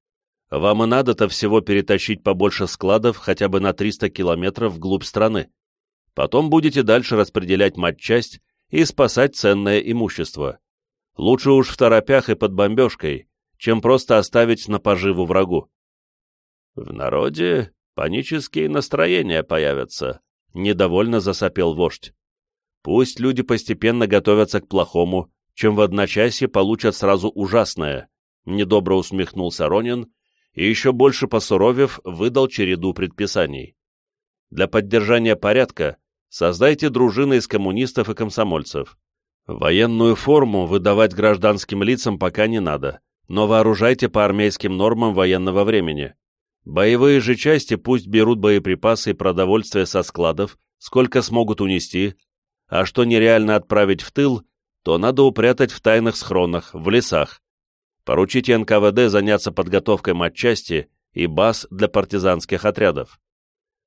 Вам и надо-то всего перетащить побольше складов хотя бы на 300 километров вглубь страны. Потом будете дальше распределять матчасть и спасать ценное имущество. Лучше уж в торопях и под бомбежкой, чем просто оставить на поживу врагу. В народе панические настроения появятся, — недовольно засопел вождь. Пусть люди постепенно готовятся к плохому, чем в одночасье получат сразу ужасное, — недобро усмехнулся Ронин и еще больше посуровев выдал череду предписаний. Для поддержания порядка создайте дружины из коммунистов и комсомольцев. Военную форму выдавать гражданским лицам пока не надо, но вооружайте по армейским нормам военного времени. Боевые же части пусть берут боеприпасы и продовольствие со складов, сколько смогут унести, а что нереально отправить в тыл, то надо упрятать в тайных схронах, в лесах. Поручите НКВД заняться подготовкой матчасти и баз для партизанских отрядов.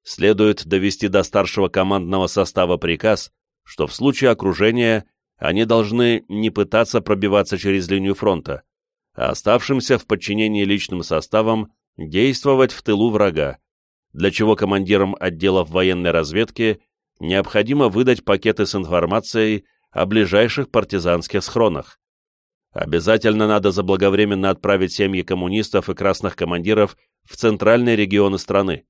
Следует довести до старшего командного состава приказ, что в случае окружения они должны не пытаться пробиваться через линию фронта, а оставшимся в подчинении личным составом действовать в тылу врага, для чего командирам отделов военной разведки необходимо выдать пакеты с информацией о ближайших партизанских схронах. Обязательно надо заблаговременно отправить семьи коммунистов и красных командиров в центральные регионы страны.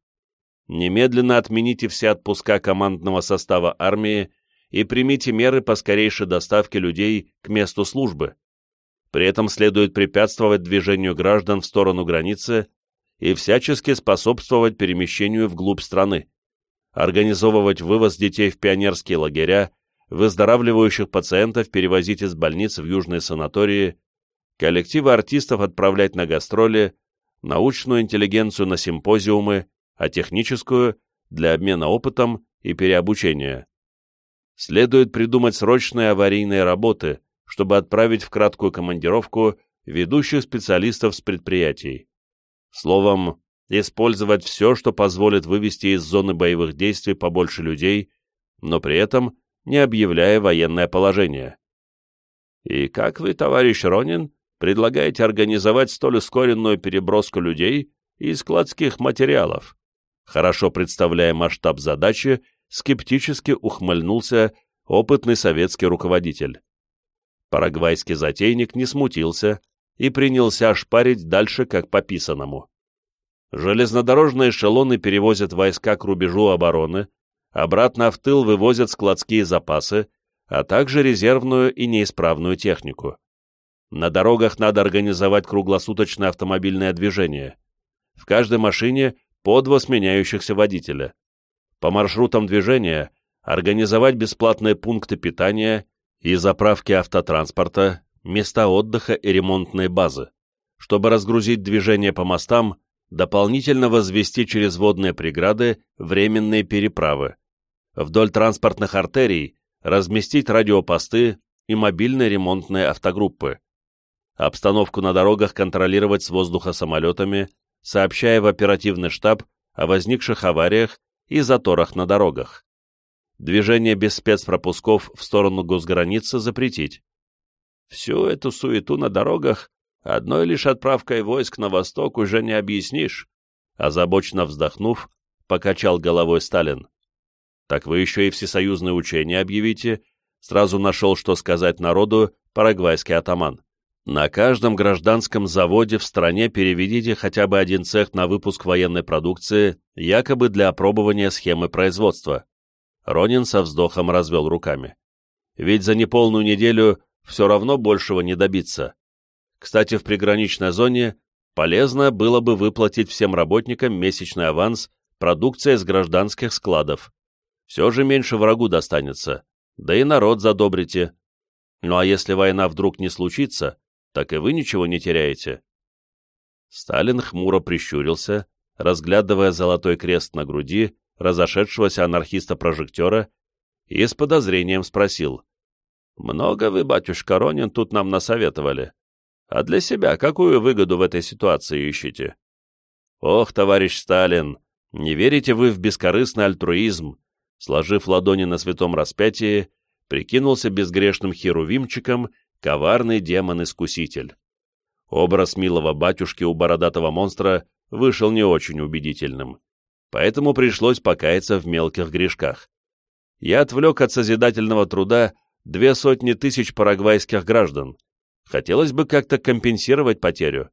Немедленно отмените все отпуска командного состава армии и примите меры по скорейшей доставке людей к месту службы. При этом следует препятствовать движению граждан в сторону границы и всячески способствовать перемещению вглубь страны, организовывать вывоз детей в пионерские лагеря, выздоравливающих пациентов перевозить из больниц в южные санатории, коллективы артистов отправлять на гастроли, научную интеллигенцию на симпозиумы, а техническую – для обмена опытом и переобучения. Следует придумать срочные аварийные работы, чтобы отправить в краткую командировку ведущих специалистов с предприятий. Словом, использовать все, что позволит вывести из зоны боевых действий побольше людей, но при этом не объявляя военное положение. И как вы, товарищ Ронин, предлагаете организовать столь ускоренную переброску людей и складских материалов? Хорошо представляя масштаб задачи, скептически ухмыльнулся опытный советский руководитель. Парагвайский затейник не смутился и принялся шпарить дальше как по писаному. Железнодорожные эшелоны перевозят войска к рубежу обороны, обратно в тыл вывозят складские запасы, а также резервную и неисправную технику. На дорогах надо организовать круглосуточное автомобильное движение. В каждой машине по два сменяющихся водителя. По маршрутам движения организовать бесплатные пункты питания и заправки автотранспорта, места отдыха и ремонтные базы. Чтобы разгрузить движение по мостам, дополнительно возвести через водные преграды временные переправы. Вдоль транспортных артерий разместить радиопосты и мобильные ремонтные автогруппы. Обстановку на дорогах контролировать с воздуха самолетами, сообщая в оперативный штаб о возникших авариях и заторах на дорогах. Движение без спецпропусков в сторону госграницы запретить. Всю эту суету на дорогах одной лишь отправкой войск на восток уже не объяснишь, озабоченно вздохнув, покачал головой Сталин. Так вы еще и всесоюзные учения объявите, сразу нашел, что сказать народу парагвайский атаман. На каждом гражданском заводе в стране переведите хотя бы один цех на выпуск военной продукции, якобы для опробования схемы производства. Ронин со вздохом развел руками. Ведь за неполную неделю все равно большего не добиться. Кстати, в приграничной зоне полезно было бы выплатить всем работникам месячный аванс продукция из гражданских складов. Все же меньше врагу достанется, да и народ задобрите. Ну а если война вдруг не случится, так и вы ничего не теряете. Сталин хмуро прищурился, разглядывая золотой крест на груди разошедшегося анархиста-прожектора, и с подозрением спросил. «Много вы, батюшка Ронин, тут нам насоветовали. А для себя какую выгоду в этой ситуации ищете?» «Ох, товарищ Сталин, не верите вы в бескорыстный альтруизм?» Сложив ладони на святом распятии, прикинулся безгрешным херувимчиком коварный демон-искуситель. Образ милого батюшки у бородатого монстра вышел не очень убедительным, поэтому пришлось покаяться в мелких грешках. Я отвлек от созидательного труда две сотни тысяч парагвайских граждан, Хотелось бы как-то компенсировать потерю.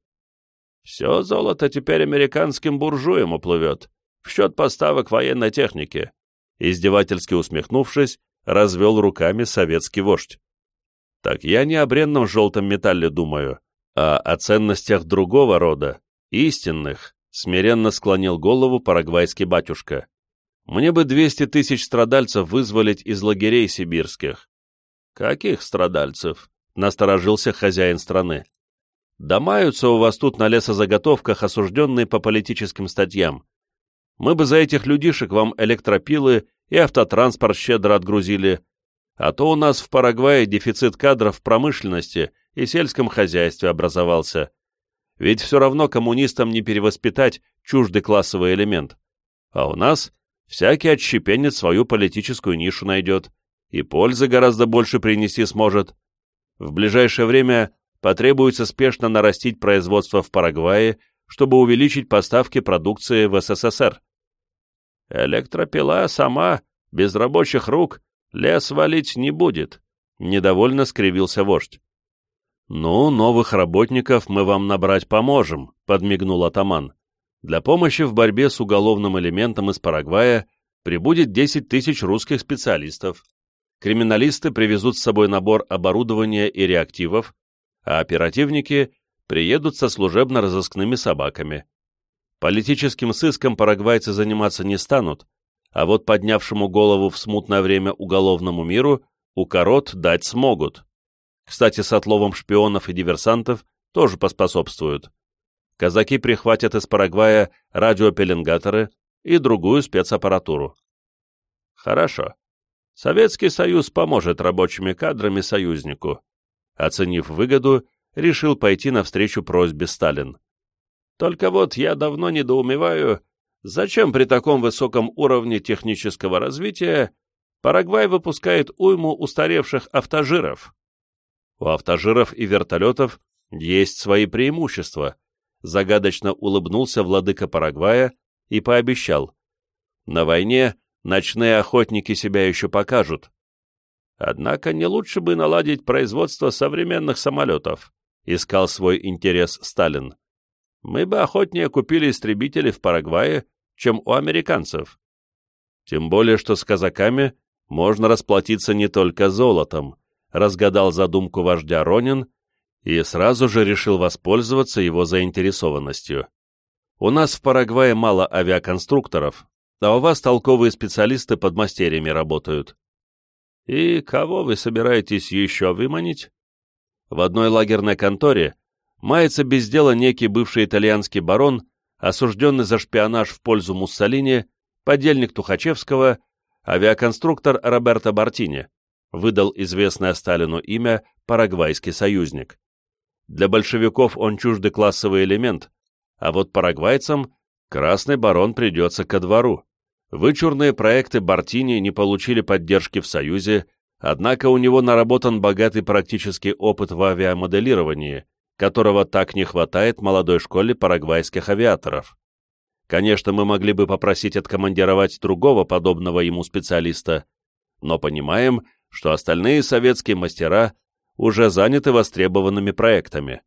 Все золото теперь американским буржуям уплывет, в счет поставок военной техники. Издевательски усмехнувшись, развел руками советский вождь. Так я не о бренном желтом металле думаю, а о ценностях другого рода, истинных, смиренно склонил голову парагвайский батюшка. Мне бы двести тысяч страдальцев вызволить из лагерей сибирских. Каких страдальцев? Насторожился хозяин страны. Да маются у вас тут на лесозаготовках осужденные по политическим статьям. Мы бы за этих людишек вам электропилы и автотранспорт щедро отгрузили, а то у нас в Парагвае дефицит кадров в промышленности и сельском хозяйстве образовался. Ведь все равно коммунистам не перевоспитать чуждый классовый элемент. А у нас всякий отщепенец свою политическую нишу найдет, и пользы гораздо больше принести сможет. В ближайшее время потребуется спешно нарастить производство в Парагвае, чтобы увеличить поставки продукции в СССР. Электропила сама, без рабочих рук, лес валить не будет, — недовольно скривился вождь. «Ну, новых работников мы вам набрать поможем», — подмигнул атаман. «Для помощи в борьбе с уголовным элементом из Парагвая прибудет 10 тысяч русских специалистов. Криминалисты привезут с собой набор оборудования и реактивов, а оперативники приедут со служебно-розыскными собаками. Политическим сыском парагвайцы заниматься не станут, а вот поднявшему голову в смутное время уголовному миру укорот дать смогут. Кстати, с отловом шпионов и диверсантов тоже поспособствуют. Казаки прихватят из Парагвая радиопеленгаторы и другую спецаппаратуру. Хорошо. Советский Союз поможет рабочими кадрами союзнику. Оценив выгоду, решил пойти навстречу просьбе Сталин. Только вот я давно недоумеваю, зачем при таком высоком уровне технического развития Парагвай выпускает уйму устаревших автожиров. У автожиров и вертолетов есть свои преимущества, загадочно улыбнулся владыка Парагвая и пообещал. На войне ночные охотники себя еще покажут. Однако не лучше бы наладить производство современных самолетов, искал свой интерес Сталин. Мы бы охотнее купили истребители в Парагвае, чем у американцев. Тем более, что с казаками можно расплатиться не только золотом, разгадал задумку вождя Ронин и сразу же решил воспользоваться его заинтересованностью. У нас в Парагвае мало авиаконструкторов, а у вас толковые специалисты под мастерьями работают. И кого вы собираетесь еще выманить? В одной лагерной конторе мается без дела некий бывший итальянский барон, осужденный за шпионаж в пользу Муссолини, подельник Тухачевского, авиаконструктор Роберто Бартини выдал известное Сталину имя «Парагвайский союзник». Для большевиков он чуждый классовый элемент, а вот парагвайцам Красный барон придется ко двору. Вычурные проекты Бартини не получили поддержки в Союзе, однако у него наработан богатый практический опыт в авиамоделировании, которого так не хватает молодой школе парагвайских авиаторов. Конечно, мы могли бы попросить откомандировать другого подобного ему специалиста, но понимаем, что остальные советские мастера уже заняты востребованными проектами.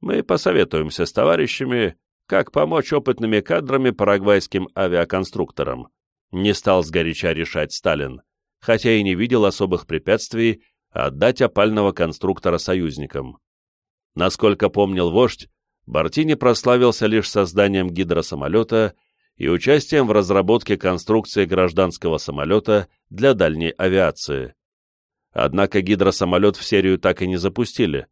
Мы посоветуемся с товарищами, как помочь опытными кадрами парагвайским авиаконструкторам. Не стал сгоряча решать Сталин, хотя и не видел особых препятствий отдать опального конструктора союзникам. Насколько помнил вождь, Бартини прославился лишь созданием гидросамолета и участием в разработке конструкции гражданского самолета для дальней авиации. Однако гидросамолет в серию так и не запустили,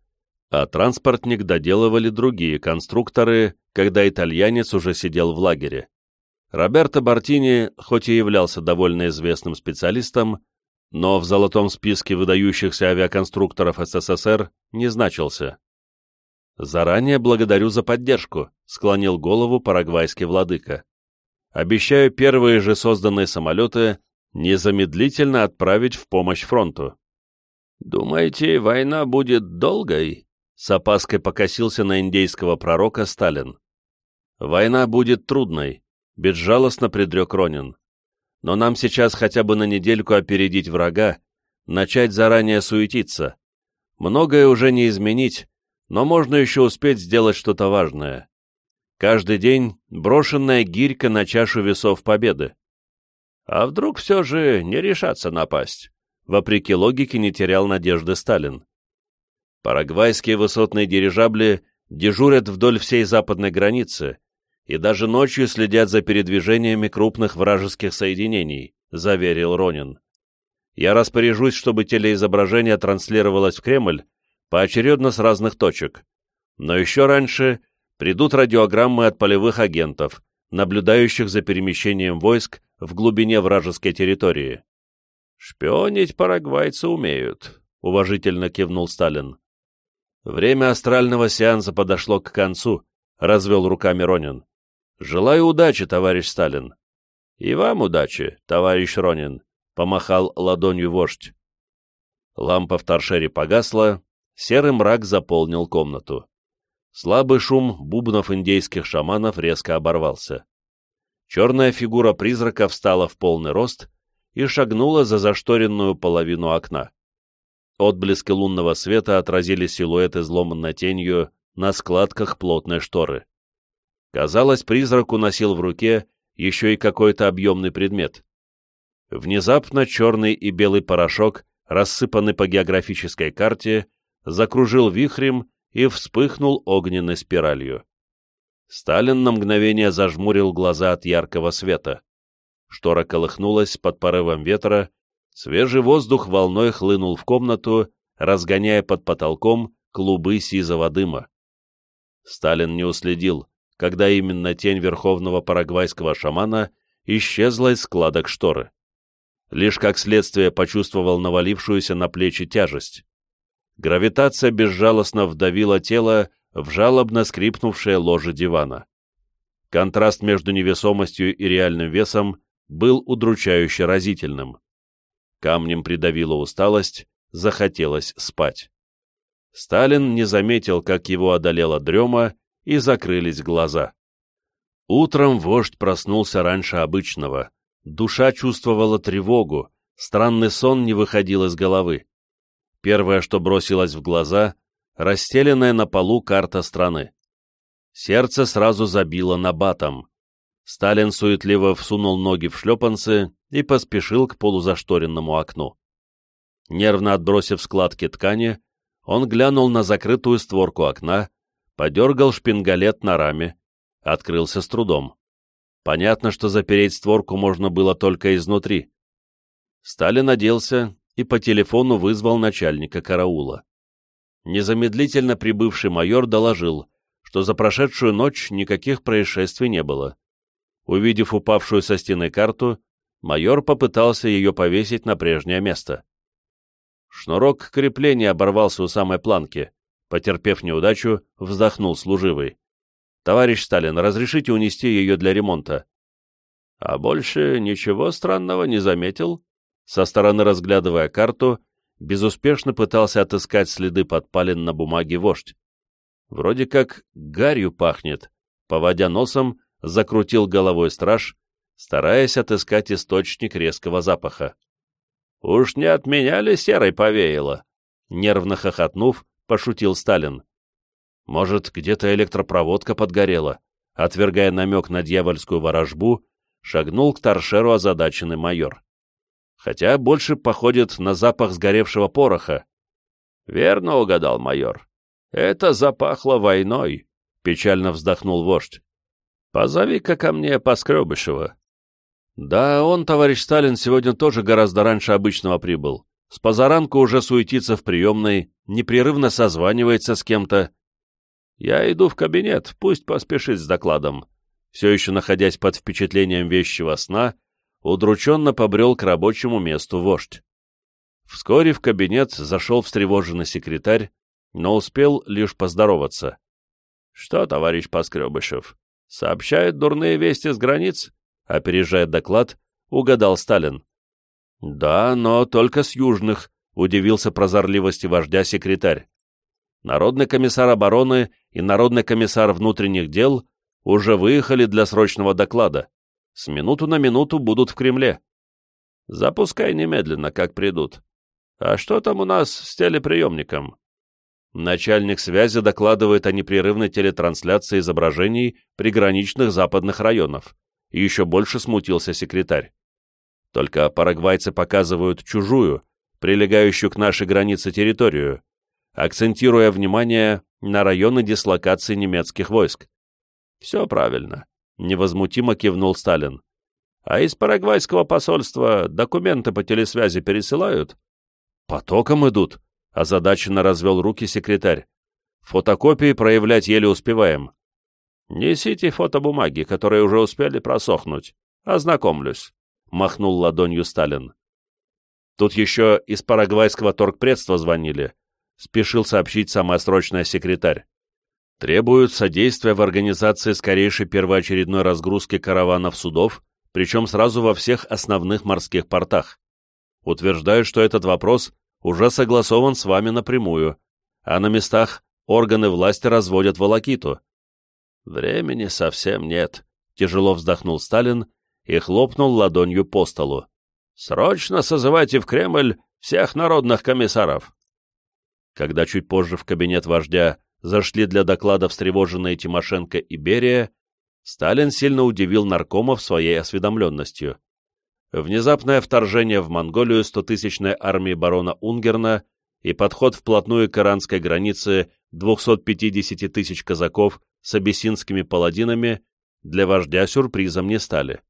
а транспортник доделывали другие конструкторы, когда итальянец уже сидел в лагере. Роберто Бартини, хоть и являлся довольно известным специалистом, но в золотом списке выдающихся авиаконструкторов СССР не значился. «Заранее благодарю за поддержку», — склонил голову парагвайский владыка. «Обещаю первые же созданные самолеты незамедлительно отправить в помощь фронту». «Думаете, война будет долгой?» — с опаской покосился на индейского пророка Сталин. «Война будет трудной», — безжалостно предрек Ронин. «Но нам сейчас хотя бы на недельку опередить врага, начать заранее суетиться. Многое уже не изменить, но можно еще успеть сделать что-то важное. Каждый день брошенная гирька на чашу весов победы. А вдруг все же не решаться напасть? Вопреки логике не терял надежды Сталин. Парагвайские высотные дирижабли дежурят вдоль всей западной границы и даже ночью следят за передвижениями крупных вражеских соединений, заверил Ронин. Я распоряжусь, чтобы телеизображение транслировалось в Кремль поочередно с разных точек. Но еще раньше придут радиограммы от полевых агентов, наблюдающих за перемещением войск в глубине вражеской территории. «Шпионить парагвайцы умеют», — уважительно кивнул Сталин. «Время астрального сеанса подошло к концу», — развел руками Ронин. «Желаю удачи, товарищ Сталин». «И вам удачи, товарищ Ронин», — помахал ладонью вождь. Лампа в торшере погасла, серый мрак заполнил комнату. Слабый шум бубнов индейских шаманов резко оборвался. Черная фигура призрака встала в полный рост и шагнула за зашторенную половину окна. Отблески лунного света отразили силуэт изломанной тенью на складках плотной шторы. Казалось, призрак уносил в руке еще и какой-то объемный предмет. Внезапно черный и белый порошок, рассыпанный по географической карте, закружил вихрем и вспыхнул огненной спиралью. Сталин на мгновение зажмурил глаза от яркого света. Штора колыхнулась под порывом ветра, свежий воздух волной хлынул в комнату, разгоняя под потолком клубы сизого дыма. Сталин не уследил, когда именно тень верховного парагвайского шамана исчезла из складок шторы. Лишь как следствие почувствовал навалившуюся на плечи тяжесть. Гравитация безжалостно вдавила тело в жалобно скрипнувшее ложе дивана. Контраст между невесомостью и реальным весом был удручающе разительным. Камнем придавила усталость, захотелось спать. Сталин не заметил, как его одолела дрема, и закрылись глаза. Утром вождь проснулся раньше обычного. Душа чувствовала тревогу, странный сон не выходил из головы. Первое, что бросилось в глаза, расстеленная на полу карта страны. Сердце сразу забило на батом. Сталин суетливо всунул ноги в шлепанцы и поспешил к полузашторенному окну. Нервно отбросив складки ткани, он глянул на закрытую створку окна, подергал шпингалет на раме, открылся с трудом. Понятно, что запереть створку можно было только изнутри. Сталин оделся и по телефону вызвал начальника караула. Незамедлительно прибывший майор доложил, что за прошедшую ночь никаких происшествий не было. Увидев упавшую со стены карту, майор попытался ее повесить на прежнее место. Шнурок крепления оборвался у самой планки. Потерпев неудачу, вздохнул служивый. «Товарищ Сталин, разрешите унести ее для ремонта?» «А больше ничего странного не заметил?» Со стороны разглядывая карту, безуспешно пытался отыскать следы подпалин на бумаге вождь. Вроде как гарью пахнет. Поводя носом, закрутил головой страж, стараясь отыскать источник резкого запаха. «Уж не от меня ли серой повеяло?» Нервно хохотнув, пошутил Сталин. «Может, где-то электропроводка подгорела?» Отвергая намек на дьявольскую ворожбу, шагнул к торшеру озадаченный майор хотя больше походит на запах сгоревшего пороха. Верно угадал майор. Это запахло войной, печально вздохнул вождь. Позови-ка ко мне Поскребышева. Да, он, товарищ Сталин, сегодня тоже гораздо раньше обычного прибыл. С позаранку уже суетится в приемной, непрерывно созванивается с кем-то. Я иду в кабинет, пусть поспешит с докладом. Все еще находясь под впечатлением вещего сна, удрученно побрел к рабочему месту вождь. Вскоре в кабинет зашел встревоженный секретарь, но успел лишь поздороваться. — Что, товарищ Поскребышев, сообщает дурные вести с границ? — опережая доклад, угадал Сталин. — Да, но только с южных, — удивился прозорливости вождя секретарь. Народный комиссар обороны и народный комиссар внутренних дел уже выехали для срочного доклада с минуту на минуту будут в Кремле. Запускай немедленно, как придут. А что там у нас с телеприемником? Начальник связи докладывает о непрерывной телетрансляции изображений приграничных западных районов. И еще больше смутился секретарь. Только парагвайцы показывают чужую, прилегающую к нашей границе территорию, акцентируя внимание на районы дислокации немецких войск. Все правильно, невозмутимо кивнул Сталин. А из парагвайского посольства документы по телесвязи пересылают? Потоком идут, озадаченно развел руки секретарь. Фотокопии проявлять еле успеваем. Несите фотобумаги, которые уже успели просохнуть. Ознакомлюсь, махнул ладонью Сталин. Тут еще из парагвайского торгпредства звонили. Спешил сообщить самая срочная секретарь. Требуют содействия в организации скорейшей первоочередной разгрузки караванов судов, причем сразу во всех основных морских портах. Утверждают, что этот вопрос уже согласован с вами напрямую, а на местах органы власти разводят волокиту. Времени совсем нет, тяжело вздохнул Сталин и хлопнул ладонью по столу. Срочно созывайте в Кремль всех народных комиссаров. Когда чуть позже в кабинет вождя зашли для доклада встревоженные Тимошенко и Берия, Сталин сильно удивил наркомов своей осведомленностью. Внезапное вторжение в Монголию стотысячной армии барона Унгерна и подход вплотную к иранской границе 250 тысяч казаков с абиссинскими паладинами для вождя сюрпризом не стали.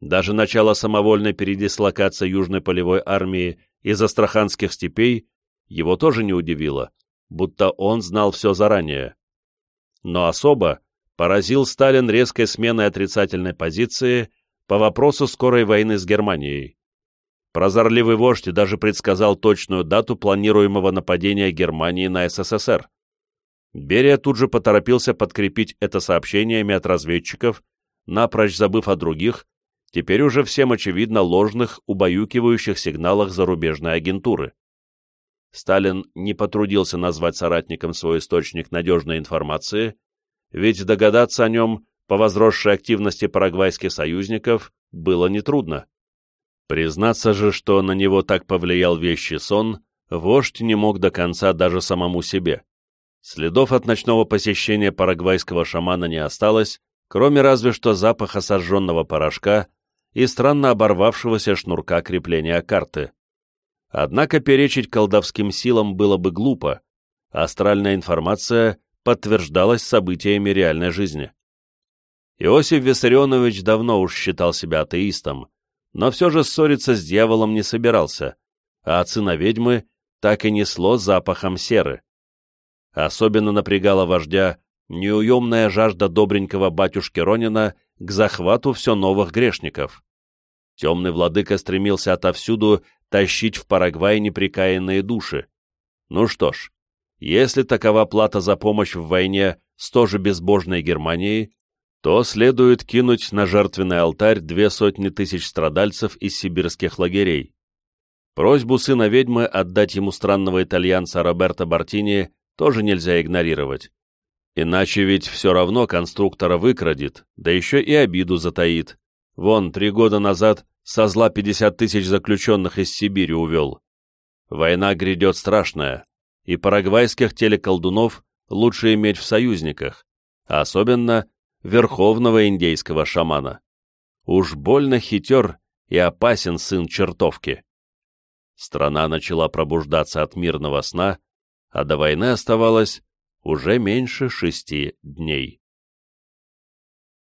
Даже начало самовольной передислокации Южной полевой армии из астраханских степей его тоже не удивило, будто он знал все заранее. Но особо поразил Сталин резкой сменой отрицательной позиции по вопросу скорой войны с Германией. Прозорливый вождь даже предсказал точную дату планируемого нападения Германии на СССР. Берия тут же поторопился подкрепить это сообщениями от разведчиков, напрочь забыв о других, теперь уже всем очевидно ложных, убаюкивающих сигналах зарубежной агентуры. Сталин не потрудился назвать соратникам свой источник надежной информации, ведь догадаться о нем по возросшей активности парагвайских союзников было нетрудно. Признаться же, что на него так повлиял вещий сон, вождь не мог до конца даже самому себе. Следов от ночного посещения парагвайского шамана не осталось, кроме разве что запаха сожженного порошка и странно оборвавшегося шнурка крепления карты. Однако перечить колдовским силам было бы глупо, астральная информация подтверждалась событиями реальной жизни. Иосиф Виссарионович давно уж считал себя атеистом, но все же ссориться с дьяволом не собирался, а от сына ведьмы так и несло запахом серы. Особенно напрягала вождя неуемная жажда добренького батюшки Ронина к захвату все новых грешников. Темный владыка стремился отовсюду тащить в Парагвай неприкаянные души. Ну что ж, если такова плата за помощь в войне с тоже безбожной Германией, то следует кинуть на жертвенный алтарь две сотни тысяч страдальцев из сибирских лагерей. Просьбу сына ведьмы отдать ему странного итальянца Роберто Бартини тоже нельзя игнорировать. Иначе ведь все равно конструктора выкрадет, да еще и обиду затаит. Вон, три года назад со зла 50 тысяч заключенных из Сибири увел. Война грядет страшная, и парагвайских телеколдунов лучше иметь в союзниках, а особенно верховного индейского шамана. Уж больно хитер и опасен сын чертовки. Страна начала пробуждаться от мирного сна, а до войны оставалось уже меньше шести дней.